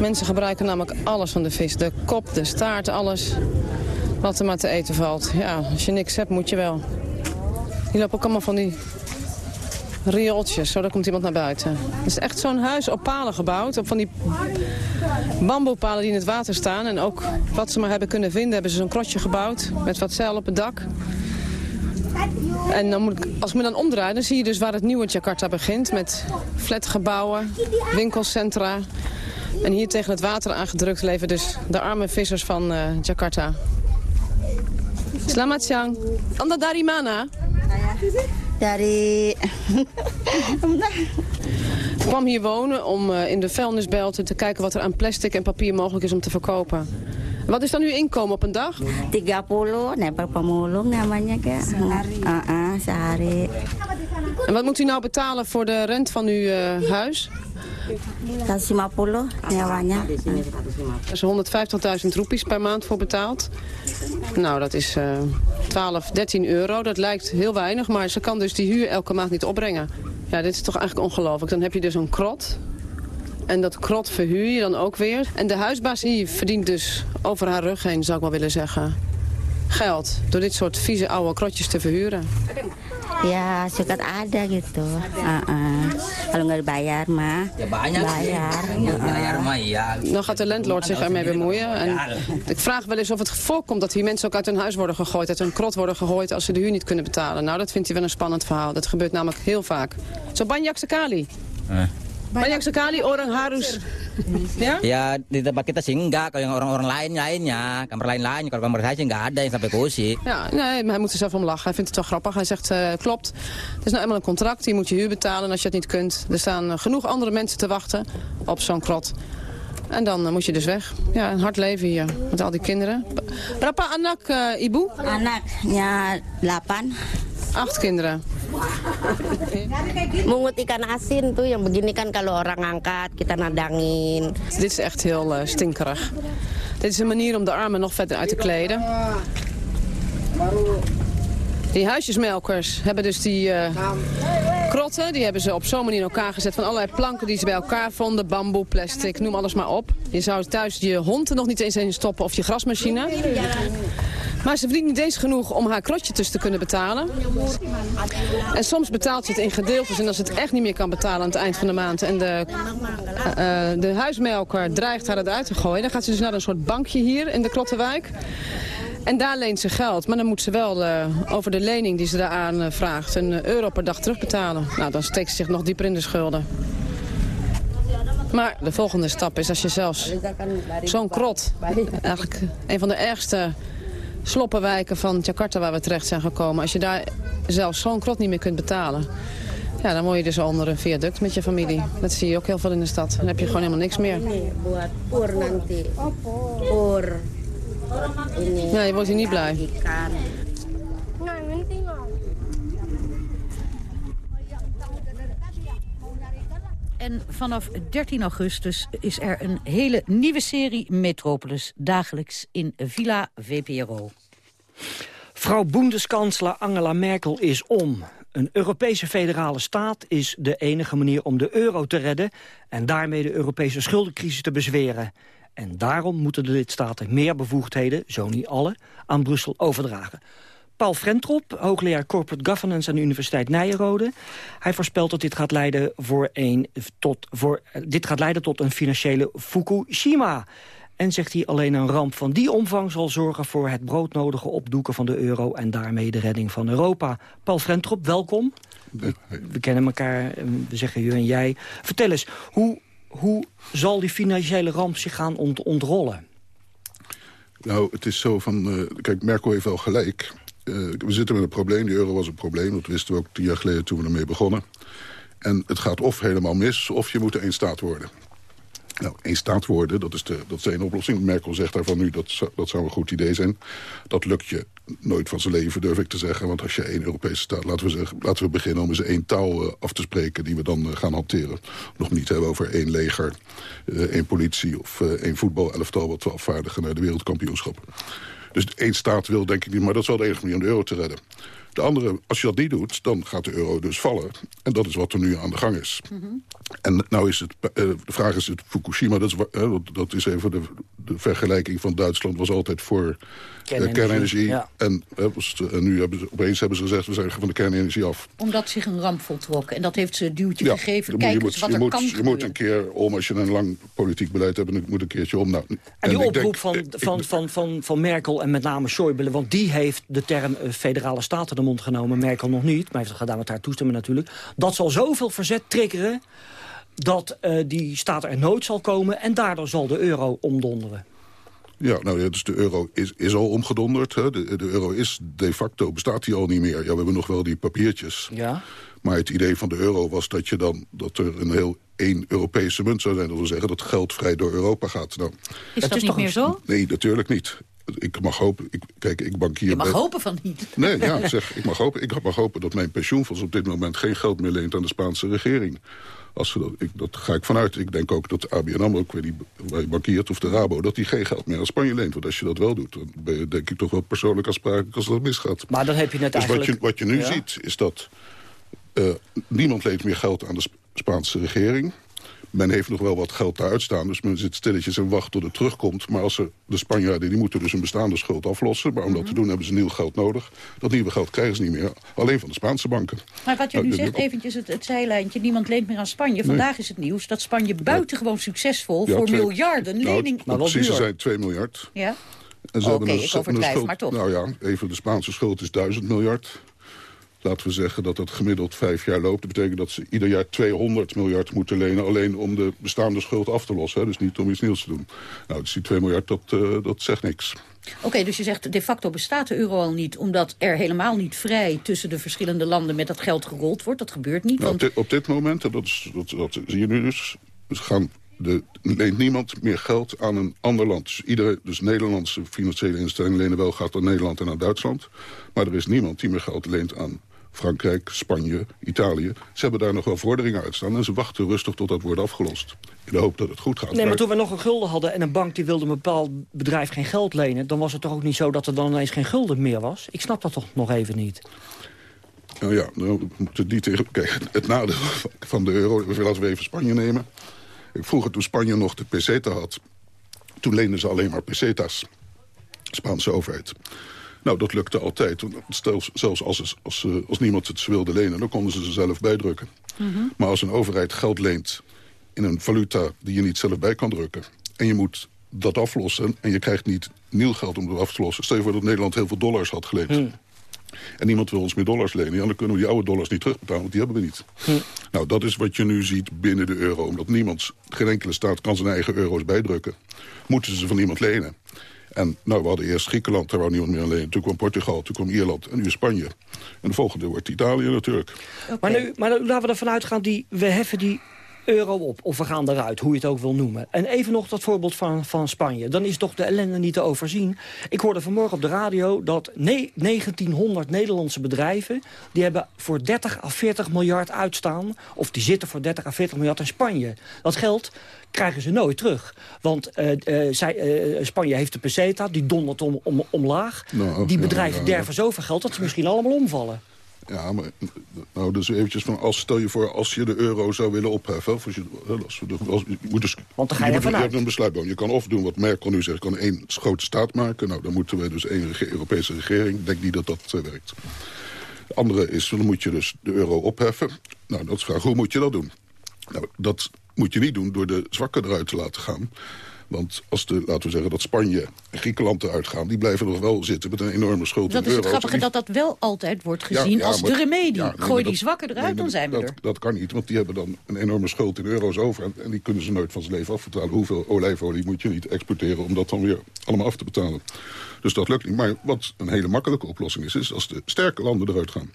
Mensen gebruiken namelijk alles van de vis. De kop, de staart, alles wat er maar te eten valt. Ja, als je niks hebt, moet je wel. Hier lopen ook allemaal van die riooltjes. Zo, daar komt iemand naar buiten. Het is echt zo'n huis op palen gebouwd. Op van die bamboepalen die in het water staan. En ook wat ze maar hebben kunnen vinden, hebben ze zo'n krotje gebouwd. Met wat zeil op het dak. En dan moet ik, als ik me dan omdraai, dan zie je dus waar het nieuwe Jakarta begint. Met flatgebouwen, winkelcentra. En hier tegen het water aangedrukt leven dus de arme vissers van uh, Jakarta. Selamat siang. Anda dari mana? Dari... Ik kwam hier wonen om uh, in de vuilnisbelten te kijken wat er aan plastic en papier mogelijk is om te verkopen. Wat is dan uw inkomen op een dag? 30, nepel pemulung namanya kak. Sehari. Uh -uh, sehari. En wat moet u nou betalen voor de rent van uw uh, huis? 150 nyawanya. Er is 150.000 roepies per maand voor betaald. Nou, dat is uh, 12, 13 euro. Dat lijkt heel weinig, maar ze kan dus die huur elke maand niet opbrengen. Ja, dit is toch eigenlijk ongelooflijk. Dan heb je dus een krot. En dat krot verhuur je dan ook weer. En de huisbaas hier verdient dus over haar rug heen, zou ik wel willen zeggen, geld. Door dit soort vieze oude krotjes te verhuren. Ja, sukat ada gitu. Uh -uh. Kalau nggak dibayar mah. Ja, banyak Bayar. Bayar mah ja. Dan gaat de landlord zich ermee bemoeien. En ik vraag wel eens of het voorkomt dat hier mensen ook uit hun huis worden gegooid, uit hun krot worden gegooid als ze de huur niet kunnen betalen. Nou, dat vindt hij wel een spannend verhaal. Dat gebeurt namelijk heel vaak. Zo banyak sekali. Eh. Banyak sekali orang harus ya? Ja, di tempat kita sih enggak. Kalau yang orang-orang lain lainnya, kamar lain-lain. Kalau kamar saya sih enggak ada yang sampai kursi. Ja, nee, maar hij moet er zelf om lachen. Hij vindt het wel grappig. Hij zegt, uh, klopt, het is nou eenmaal een contract. Je moet je huur betalen als je het niet kunt. Er staan uh, genoeg andere mensen te wachten op zo'n krot. En dan uh, moet je dus weg. Ja, een hard leven hier met al die kinderen. Berapa anak, ibu? Anak, ja, 8. Acht kinderen. Mungut ikan asin tuh yang begini kan kalau orang angkat kita nadangin. Dit is echt heel uh, stinkerig. Dit is een manier om de armen nog verder uit te kleden. Die huisjesmelkers hebben dus die uh, krotten, die hebben ze op zo'n manier in elkaar gezet. Van allerlei planken die ze bij elkaar vonden, bamboe, plastic, noem alles maar op. Je zou thuis je hond er nog niet eens in stoppen of je grasmachine. Maar ze verdient niet eens genoeg om haar krotje tussen te kunnen betalen. En soms betaalt ze het in gedeeltes. En als ze het echt niet meer kan betalen aan het eind van de maand... en de, uh, de huismelker dreigt haar eruit te gooien... dan gaat ze dus naar een soort bankje hier in de Krottenwijk. En daar leent ze geld. Maar dan moet ze wel uh, over de lening die ze daaraan uh, vraagt... een euro per dag terugbetalen. Nou, dan steekt ze zich nog dieper in de schulden. Maar de volgende stap is als je zelfs zo'n krot... eigenlijk een van de ergste sloppenwijken van Jakarta waar we terecht zijn gekomen. Als je daar zelfs zo'n krot niet meer kunt betalen... Ja, dan word je dus onder een viaduct met je familie. Dat zie je ook heel veel in de stad. Dan heb je gewoon helemaal niks meer. Ja, je wordt hier niet blij. En vanaf 13 augustus is er een hele nieuwe serie Metropolis... dagelijks in Villa VPRO. Vrouw Boendeskansler Angela Merkel is om. Een Europese federale staat is de enige manier om de euro te redden... en daarmee de Europese schuldencrisis te bezweren. En daarom moeten de lidstaten meer bevoegdheden, zo niet alle, aan Brussel overdragen. Paul Frentrop, hoogleraar Corporate Governance aan de Universiteit Nijenrode. Hij voorspelt dat dit gaat leiden, voor een, tot, voor, dit gaat leiden tot een financiële Fukushima. En zegt hij alleen een ramp van die omvang zal zorgen voor het broodnodige opdoeken van de euro en daarmee de redding van Europa. Paul Frentrop, welkom. We, we kennen elkaar, we zeggen je en jij. Vertel eens, hoe, hoe zal die financiële ramp zich gaan ont ontrollen? Nou, het is zo van... Uh, kijk, Merkel heeft wel gelijk. Uh, we zitten met een probleem. De euro was een probleem. Dat wisten we ook tien jaar geleden toen we ermee begonnen. En het gaat of helemaal mis, of je moet één staat worden. Nou, één staat worden, dat is, de, dat is één oplossing. Merkel zegt daarvan nu, dat, dat zou een goed idee zijn. Dat lukt je nooit van zijn leven, durf ik te zeggen. Want als je één Europese staat... Laten we, zeggen, laten we beginnen om eens één taal uh, af te spreken... die we dan uh, gaan hanteren. Nog niet hebben over één leger, uh, één politie... of één voetbalelftal wat we afvaardigen naar de wereldkampioenschappen. Dus één staat wil denk ik niet, maar dat is wel de enige manier de euro te redden. De andere, als je dat niet doet, dan gaat de euro dus vallen. En dat is wat er nu aan de gang is. Mm -hmm. En nou is het, uh, de vraag is het Fukushima, dat is, uh, dat is even de, de vergelijking van Duitsland was altijd voor kernenergie. Uh, kernenergie. Ja. En, en, nu hebben ze, opeens hebben ze gezegd, we zijn van de kernenergie af. Omdat zich een ramp voltrok. En dat heeft ze een duwtje ja, gegeven. Kijk je eens wat je er moet, kan Je moet een keer om, als je een lang politiek beleid hebt, dan moet een keertje om. Nou, en, en die oproep denk, van, van, ik, van, van, van Merkel en met name Schäuble, want die heeft de term federale staten de mond genomen. Merkel nog niet, maar heeft gedaan met haar toestemmen natuurlijk. Dat zal zoveel verzet triggeren dat uh, die staat er nooit zal komen... en daardoor zal de euro omdonderen. Ja, nou ja, dus de euro is, is al omgedonderd. Hè. De, de euro is de facto, bestaat die al niet meer. Ja, we hebben nog wel die papiertjes. Ja. Maar het idee van de euro was dat, je dan, dat er een heel één Europese munt zou zijn. Dat wil zeggen dat geld vrij door Europa gaat. Nou, is dat, is niet meer zo? Nee, natuurlijk niet. Ik mag hopen, ik, kijk, ik bankier... Je mag hopen van niet. Nee, ja, zeg, ik mag hopen, ik mag hopen dat mijn pensioenfonds op dit moment geen geld meer leent aan de Spaanse regering. Als dat, ik, dat ga ik vanuit. Ik denk ook dat ABN AMRO, ik weet niet waar je bankiert, of de Rabo... dat die geen geld meer aan Spanje leent. Want als je dat wel doet, dan ben je denk ik toch wel persoonlijk aansprakelijk als dat misgaat. Maar dan heb je net dus eigenlijk... wat je, wat je nu ja? ziet, is dat uh, niemand leent meer geld aan de Spaanse regering. Men heeft nog wel wat geld daar uitstaan, dus men zit stilletjes en wacht tot het terugkomt. Maar als ze, de Spanjaarden die moeten dus een bestaande schuld aflossen. Maar om dat te doen hebben ze nieuw geld nodig. Dat nieuwe geld krijgen ze niet meer, alleen van de Spaanse banken. Maar wat je nu zegt, eventjes het, het zijlijntje, niemand leent meer aan Spanje. Vandaag nee. is het nieuws dat Spanje buitengewoon succesvol ja, voor twee, miljarden lening... Nou, precies, ze zijn 2 miljard. Ja? Oké, ik overdrijf, schuld, maar toch. Nou ja, even de Spaanse schuld is 1000 miljard. Laten we zeggen dat dat gemiddeld vijf jaar loopt. Dat betekent dat ze ieder jaar 200 miljard moeten lenen... alleen om de bestaande schuld af te lossen. Hè? Dus niet om iets nieuws te doen. Nou, dus die 2 miljard, dat, uh, dat zegt niks. Oké, okay, dus je zegt de facto bestaat de euro al niet... omdat er helemaal niet vrij tussen de verschillende landen met dat geld gerold wordt. Dat gebeurt niet. Nou, want... op, dit, op, dit, moment, en dat, is, dat, dat zie je nu dus... dus gaan de, leent niemand meer geld aan een ander land. Dus, iedere, dus Nederlandse financiële instellingen lenen wel geld aan Nederland en aan Duitsland. Maar er is niemand die meer geld leent aan Frankrijk, Spanje, Italië. Ze hebben daar nog wel vorderingen uitstaan... en ze wachten rustig tot dat wordt afgelost. In de hoop dat het goed gaat. Nee, maar toen we nog een gulden hadden... en een bank die wilde een bepaald bedrijf geen geld lenen... dan was het toch ook niet zo dat er dan ineens geen gulden meer was? Ik snap dat toch nog even niet. Nou ja, nou, we moeten niet tegen... Kijk, het nadeel van de euro... Laten we even Spanje nemen. Vroeger toen Spanje nog de peseta had... toen leenden ze alleen maar pesetas. Spaanse overheid. Nou, dat lukte altijd. Zelfs als, als, als niemand het wilde lenen, dan konden ze ze zelf bijdrukken. Mm -hmm. Maar als een overheid geld leent in een valuta die je niet zelf bij kan drukken... en je moet dat aflossen en je krijgt niet nieuw geld om dat af te lossen... stel je voor dat Nederland heel veel dollars had geleend... Mm. En niemand wil ons meer dollars lenen. Ja, dan kunnen we die oude dollars niet terugbetalen, want die hebben we niet. Hm. Nou, dat is wat je nu ziet binnen de euro. Omdat niemand, geen enkele staat kan zijn eigen euro's bijdrukken. Moeten ze van iemand lenen. En nou, we hadden eerst Griekenland, daar wou niemand meer aan lenen. Toen kwam Portugal, toen kwam Ierland en nu Spanje. En de volgende wordt Italië natuurlijk. Okay. Maar, nu, maar nu laten we ervan uitgaan, die, we heffen die euro op. Of we gaan eruit, hoe je het ook wil noemen. En even nog dat voorbeeld van, van Spanje. Dan is toch de ellende niet te overzien. Ik hoorde vanmorgen op de radio dat ne 1900 Nederlandse bedrijven... die hebben voor 30 à 40 miljard uitstaan... of die zitten voor 30 à 40 miljard in Spanje. Dat geld krijgen ze nooit terug. Want uh, uh, zij, uh, Spanje heeft de peseta, die dondert om, om, omlaag. Nou, die ja, bedrijven ja, derven zoveel geld dat ze misschien allemaal omvallen. Ja, maar nou, dus eventjes van, als, stel je voor, als je de euro zou willen opheffen... Als je, als, als, je moet dus, Want dan ga je, je, moet, je hebt een besluit Je kan of doen wat Merkel nu zegt, kan één grote staat maken. Nou, dan moeten we dus één Europese regering. Ik denk niet dat dat uh, werkt. De andere is, dan moet je dus de euro opheffen. Nou, dat is vraag, hoe moet je dat doen? Nou, dat moet je niet doen door de zwakken eruit te laten gaan. Want als de, laten we zeggen dat Spanje en Griekenland eruit gaan... die blijven nog wel zitten met een enorme schuld Dat in is het grappige dat dat wel altijd wordt gezien Ja, ja, als maar- de remedie. ja, nee, Gooi die zwakken eruit, nee, dan zijn we dat, er. Dat kan niet, want die hebben dan een enorme schuld in euro's over... en, en die kunnen ze nooit van zijn leven afbetalen. Hoeveel olijfolie moet je niet exporteren om dat dan weer allemaal af te betalen? Dus dat lukt niet. Maar wat een hele makkelijke oplossing is... is als de sterke landen eruit gaan.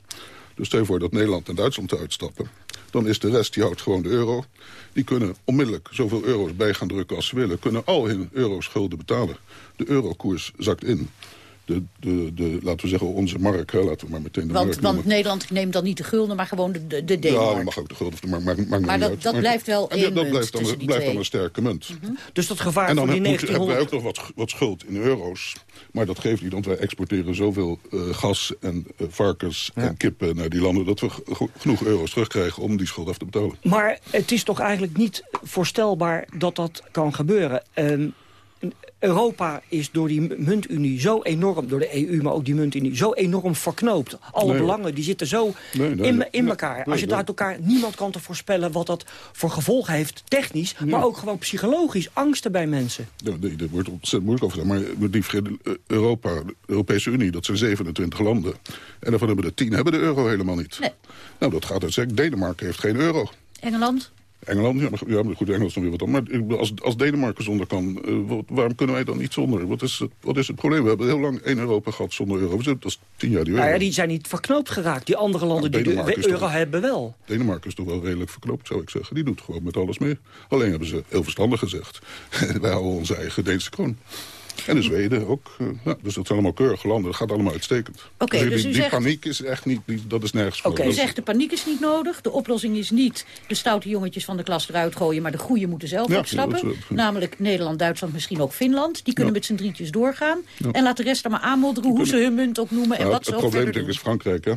Dus stel je voor dat Nederland en Duitsland eruit stappen. Dan is de rest, die houdt gewoon de euro. Die kunnen onmiddellijk zoveel euro's bij gaan drukken als ze willen. Kunnen al hun euroschulden betalen. De eurokoers zakt in. De, de, de, laten we zeggen, onze mark, hè, laten we maar meteen de Want, mark want. Nederland neemt dan niet de gulden, maar gewoon de, de, de Ja, D-mark. dat mag ook de gulden of de mark, maakt, maakt me Maar niet dat- dat blijft wel en één dat blijft dan, een sterke munt. Dus dat gevaar En dan van die heb- moeten- hebben wij 1900... ook nog wat, wat schuld in euro's. Maar dat geeft niet, want wij exporteren zoveel eh, gas en eh, varkens en kippen naar die landen... dat we ge- genoeg euro's terugkrijgen om die schuld af te betalen. Maar het is toch eigenlijk niet voorstelbaar dat dat kan gebeuren. Ehm, Europa is door die muntunie zo enorm, door de EU, maar ook die muntunie, zo enorm verknoopt. Alle Nee, belangen die zitten zo Nee, nee, in, in Nee, elkaar. nee, Als je het nee. uit elkaar, niemand kan te voorspellen wat dat voor gevolgen heeft, technisch, maar ook gewoon psychologisch, angsten bij mensen. Ja, nee, dat wordt ontzettend moeilijk over. Maar eh, Europa, de Europese Unie, dat zijn 27 landen. En daarvan hebben de 10 hebben de euro helemaal niet. Nee. Nou, dat gaat uit zeggen. Denemarken heeft geen euro. Engeland? Engeland, ja, maar, ja, maar goed, Engeland is dan weer wat anders. Maar als, als Denemarken zonder kan, eh, wat- waarom kunnen wij dan niet zonder? Wat is, het, wat is het probleem? We hebben heel lang één Europa gehad zonder euro. Dat is tien jaar die euro. Nou ja, die zijn niet verknoopt geraakt. Die andere landen die de euro hebben wel. Denemarken is toch wel redelijk verknoopt, zou ik zeggen. Die doet gewoon met alles mee. Alleen hebben ze heel verstandig gezegd. wij houden onze eigen Deense kroon. En de Zweden ook. eh, ja, dus dat zijn allemaal keurige landen. Dat gaat allemaal uitstekend. Oké, die, dus u die zegt- paniek is echt niet... Die, dat is nergens voor. Oké, u zegt de paniek is niet nodig. De oplossing is niet de stoute jongetjes van de klas eruit gooien... maar de goeie moeten zelf Ja, opstappen. ja, is- Namelijk Nederland, Duitsland, misschien ook Finland. Die kunnen met z'n drietjes doorgaan. En laat de rest er maar aanmodderen hoe ze hun munt ook noemen... en wat het ze het ook probleem verder natuurlijk is Frankrijk, hè.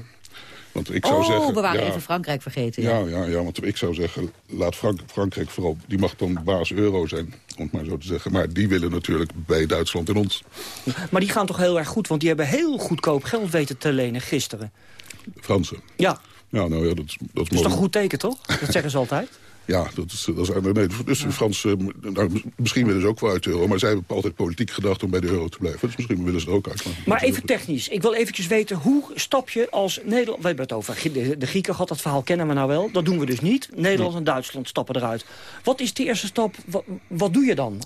Want ik zou oh, zeggen... we waren ja, even Frankrijk vergeten. Ja. Ja, ja, ja, want ik zou zeggen, laat Frank- Frankrijk vooral... die mag dan baas euro zijn, om het maar zo te zeggen. Maar die willen natuurlijk bij Duitsland en ons. Maar die gaan toch heel erg goed, want die hebben heel goedkoop geld weten te lenen gisteren. Fransen. Ja, Ja, nou ja, dat, is- dat is dat is toch een goed teken, toch? Dat zeggen ze altijd. Ja, dat is, dat is nee, dus de Fransen, nou, misschien willen ze ook wel uit de euro... maar zij hebben altijd politiek gedacht om bij de euro te blijven. Dus misschien willen ze er ook uit. Maar, Maar even technisch. Ik wil eventjes weten, hoe stap je als Nederland... We hebben het over de, de Grieken gehad, dat verhaal kennen we nou wel. Dat doen we dus niet. Nederland en Duitsland stappen eruit. Wat is de eerste stap? Wat, wat doe je dan?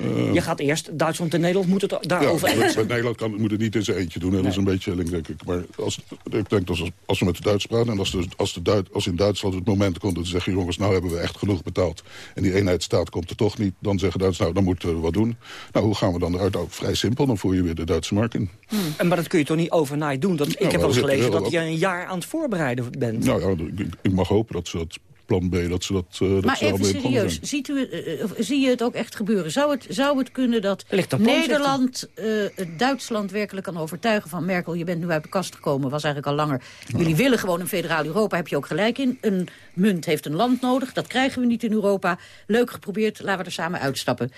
Eh, je gaat eerst, Duitsland en Nederland moeten het Ja, daarover eens. met Nederland kan, moet het niet in zijn eentje doen. hè. Dat is een beetje link, denk ik. Maar als, ik denk dat als, als we met de Duitsers praten... en als, de, als, de Duit, als in Duitsland het moment komt dat ze zeggen... jongens, nou hebben we echt genoeg betaald... en die eenheidsstaat komt er toch niet... dan zeggen Duitsers, nou, dan moeten we wat doen. Nou, hoe gaan we dan eruit? Nou, vrij simpel, dan voer je weer de Duitse markt in. En, maar dat kun je toch niet overnight doen? Dat, ik Nou, heb wel eens we zitten gelezen dat je een jaar aan het voorbereiden bent. Nou ja, ik, ik mag hopen dat ze dat plan B... dat ze dat, eh dat Maar ze even serieus, ziet u, eh, of zie je het ook echt gebeuren? Zou het, zou het kunnen dat. Nederland eh, Duitsland werkelijk kan overtuigen van... Merkel, je bent nu uit de kast gekomen, was eigenlijk al langer. Jullie willen gewoon een federaal Europa, heb je ook gelijk in. Een munt heeft een land nodig, dat krijgen we niet in Europa. Leuk geprobeerd, laten we er samen uitstappen.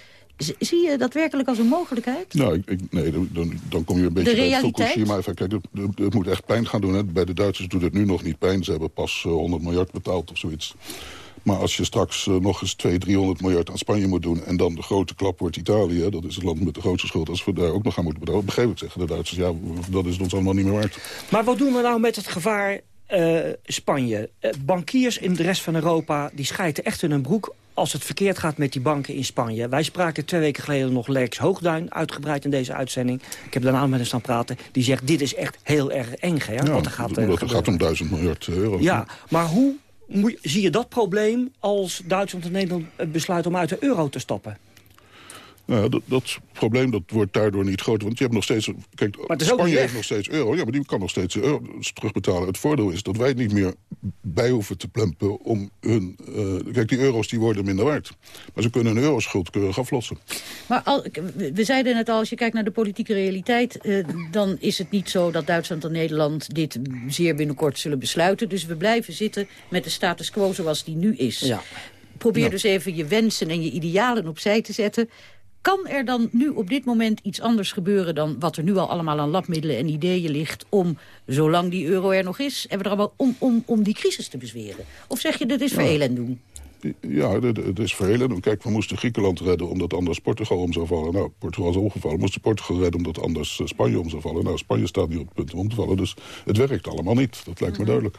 Zie je dat werkelijk als een mogelijkheid? Nou, ik, ik- nee, dan- dan, dan kom je een beetje De bij realiteit? Fukushima-effect. Kijk, het, het- het moet echt pijn gaan doen. Hè. Bij de Duitsers doet het nu nog niet pijn. Ze hebben pas eh, 100 miljard betaald of zoiets. Maar als je straks eh, nog eens 200, 300 miljard aan Spanje moet doen... en dan de grote klap wordt Italië, dat is het land met de grootste schuld... als we daar ook nog gaan moeten betalen, begreep ik zeggen de Duitsers... ja, dat is ons allemaal niet meer waard. Maar wat doen we nou met het gevaar eh, Spanje? Eh, bankiers in de rest van Europa die schijten echt in hun broek als het verkeerd gaat met die banken in Spanje. Wij spraken twee weken geleden nog Lex Hoogduin uitgebreid in deze uitzending. Ik heb daarna met hem staan praten. Die zegt, dit is echt heel erg eng, hè, Ja, wat er gaat, eh, omdat het gebeuren. gaat om 1000 miljard euro. Ja, maar hoe zie je dat probleem als Duitsland en Nederland eh, besluiten om uit de euro te stappen? Nou, dat, dat probleem dat wordt daardoor niet groter. Want je hebt nog steeds... Kijk, Spanje heeft nog steeds euro. Ja, maar die kan nog steeds euro's terugbetalen. Het voordeel is dat wij het niet meer bij hoeven te plempen om hun... Uh, kijk, die euro's die worden minder waard. Maar ze kunnen een euroschuld keurig aflossen. Maar al, we zeiden net al, als je kijkt naar de politieke realiteit... Uh, dan is het niet zo dat Duitsland en Nederland dit zeer binnenkort zullen besluiten. Dus we blijven zitten met de status quo zoals die nu is. Ja. Probeer dus even je wensen en je idealen opzij te zetten. Kan er dan nu op dit moment iets anders gebeuren... dan wat er nu al allemaal aan labmiddelen en ideeën ligt... om, zolang die euro er nog is, hebben we er allemaal om, om, om die crisis te bezweren? Of zeg je, dat is verhelend doen? Ja, het is verhelend. Kijk, we moesten Griekenland redden omdat anders Portugal om zou vallen. Nou, Portugal is omgevallen. We moesten Portugal redden omdat anders eh, Spanje om zou vallen. Nou, Spanje staat niet op het punt om te vallen. Dus het werkt allemaal niet. Dat lijkt me mhm. duidelijk.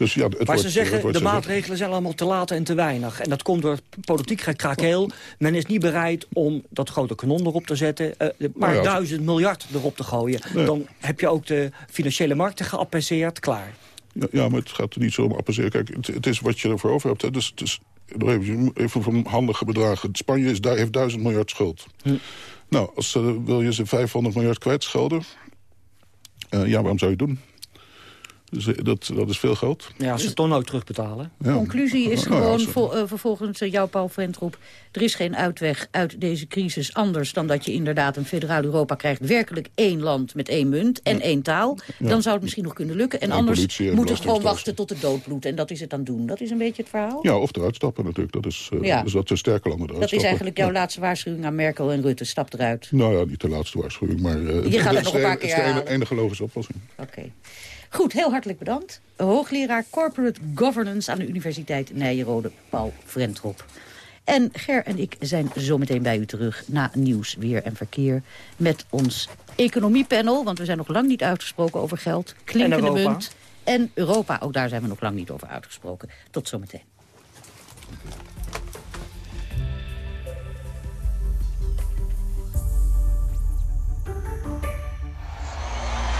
Dus ja, het maar ze zeggen, de maatregelen zijn allemaal te laat en te weinig. En dat komt door politiek gekrakeel. Men is niet bereid om dat grote kanon erop te zetten. Uh, maar nou duizend miljard erop te gooien. Dan heb je ook de financiële markten geappenseerd. Klaar. Ja, ja, maar het gaat er niet zo om appenseerd. Kijk, het, is wat je ervoor over hebt. Hè. Dus, dus, even, even van handige bedragen. Spanje is, heeft duizend miljard schuld. Hm. Nou, als, uh, wil je ze 500 miljard kwijtschelden... Uh, ja, waarom zou je het doen? Dus eh, dat, dat is veel geld. Ja, ze toch nooit terugbetalen. De conclusie is nou gewoon, uh, vervolgens uh, jouw Paul Ventroep... er is geen uitweg uit deze crisis anders dan dat je inderdaad een federaal Europa krijgt. Werkelijk één land met één munt en één taal. Dan zou het misschien nog kunnen lukken. En, anders moet het gewoon wachten tot het doodbloed. En dat is het dan doen. Dat is een beetje het verhaal? Ja, of eruit stappen natuurlijk. Dat is, ja. dus dat de sterke landen eruit Dat is eigenlijk jouw laatste waarschuwing aan Merkel en Rutte. Stap eruit. Nou ja, niet de laatste waarschuwing. Maar je gaat het nog een paar keer Het is de enige logische oplossing. Oké. Goed, heel hartelijk bedankt. Hoogleraar Corporate Governance aan de Universiteit Nijenrode, Paul Vrentrop. En Ger en ik zijn zometeen bij u terug na nieuws, weer en verkeer... met ons economiepanel, want we zijn nog lang niet uitgesproken over geld. Klinkende munt. En Europa, ook daar zijn we nog lang niet over uitgesproken. Tot zometeen.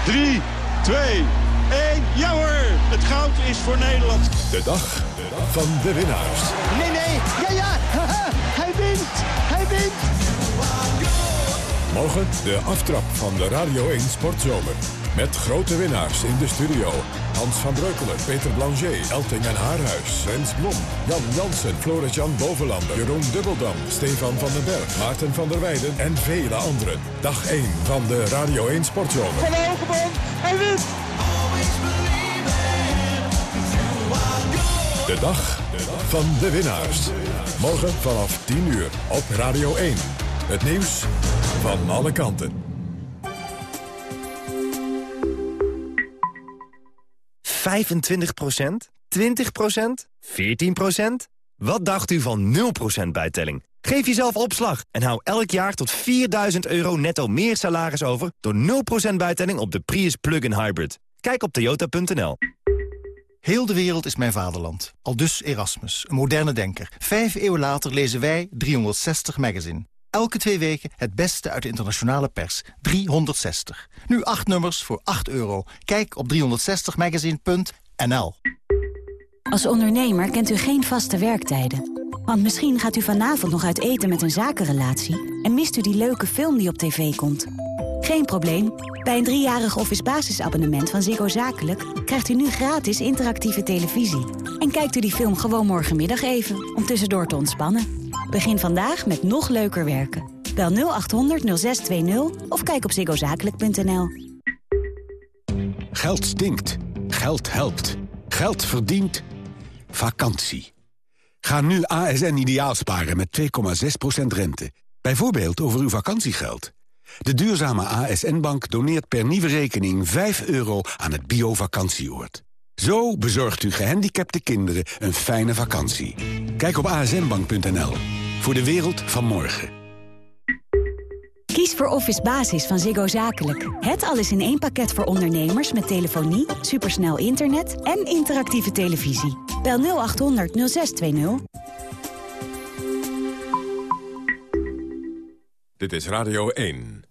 3, 2, 1. Ja hoor, het goud is voor Nederland. De dag van de winnaars. Nee, nee, ja, ja, hij wint, hij wint. Morgen de aftrap van de Radio 1 Sportzomer. Met grote winnaars in de studio. Hans van Breukelen, Peter Blanger, Elting en Haarhuis, Rens Blom, Jan Jansen, Floris-Jan Bovenlander, Jeroen Dubbeldam, Stefan van den Berg, Maarten van der Weijden en vele anderen. Dag 1 van de Radio 1 Sportzomer. Van Hogebond, hij wint! De dag van de winnaars. Morgen vanaf 10 uur op Radio 1. Het nieuws van alle kanten. 25% 20% 14% Wat dacht u van 0% bijtelling? Geef jezelf opslag en hou elk jaar tot 4000 euro netto meer salaris over... door 0% bijtelling op de Prius Plug-in Hybrid. Kijk op toyota.nl. Heel de wereld is mijn vaderland. Al dus Erasmus, een moderne denker. Vijf eeuwen later lezen wij 360 Magazine. Elke twee weken het beste uit de internationale pers. 360. Nu acht nummers voor 8 euro. Kijk op 360magazine.nl Als ondernemer kent u geen vaste werktijden. Want misschien gaat u vanavond nog uit eten met een zakenrelatie... en mist u die leuke film die op tv komt... Geen probleem. Bij een driejarig office basisabonnement van Ziggo Zakelijk... krijgt u nu gratis interactieve televisie. En kijkt u die film gewoon morgenmiddag even, om tussendoor te ontspannen. Begin vandaag met nog leuker werken. Bel 0800 0620 of kijk op ziggozakelijk.nl. Geld stinkt. Geld helpt. Geld verdient. Vakantie. Ga nu ASN ideaal sparen met 2,6% rente. Bijvoorbeeld over uw vakantiegeld. De duurzame ASN-Bank doneert per nieuwe rekening 5 euro aan het bio-vakantieoord. Zo bezorgt u gehandicapte kinderen een fijne vakantie. Kijk op asnbank.nl. Voor de wereld van morgen. Kies voor Office Basis van Ziggo Zakelijk. Het alles in één pakket voor ondernemers met telefonie, supersnel internet en interactieve televisie. Bel 0800 0620. Dit is Radio 1.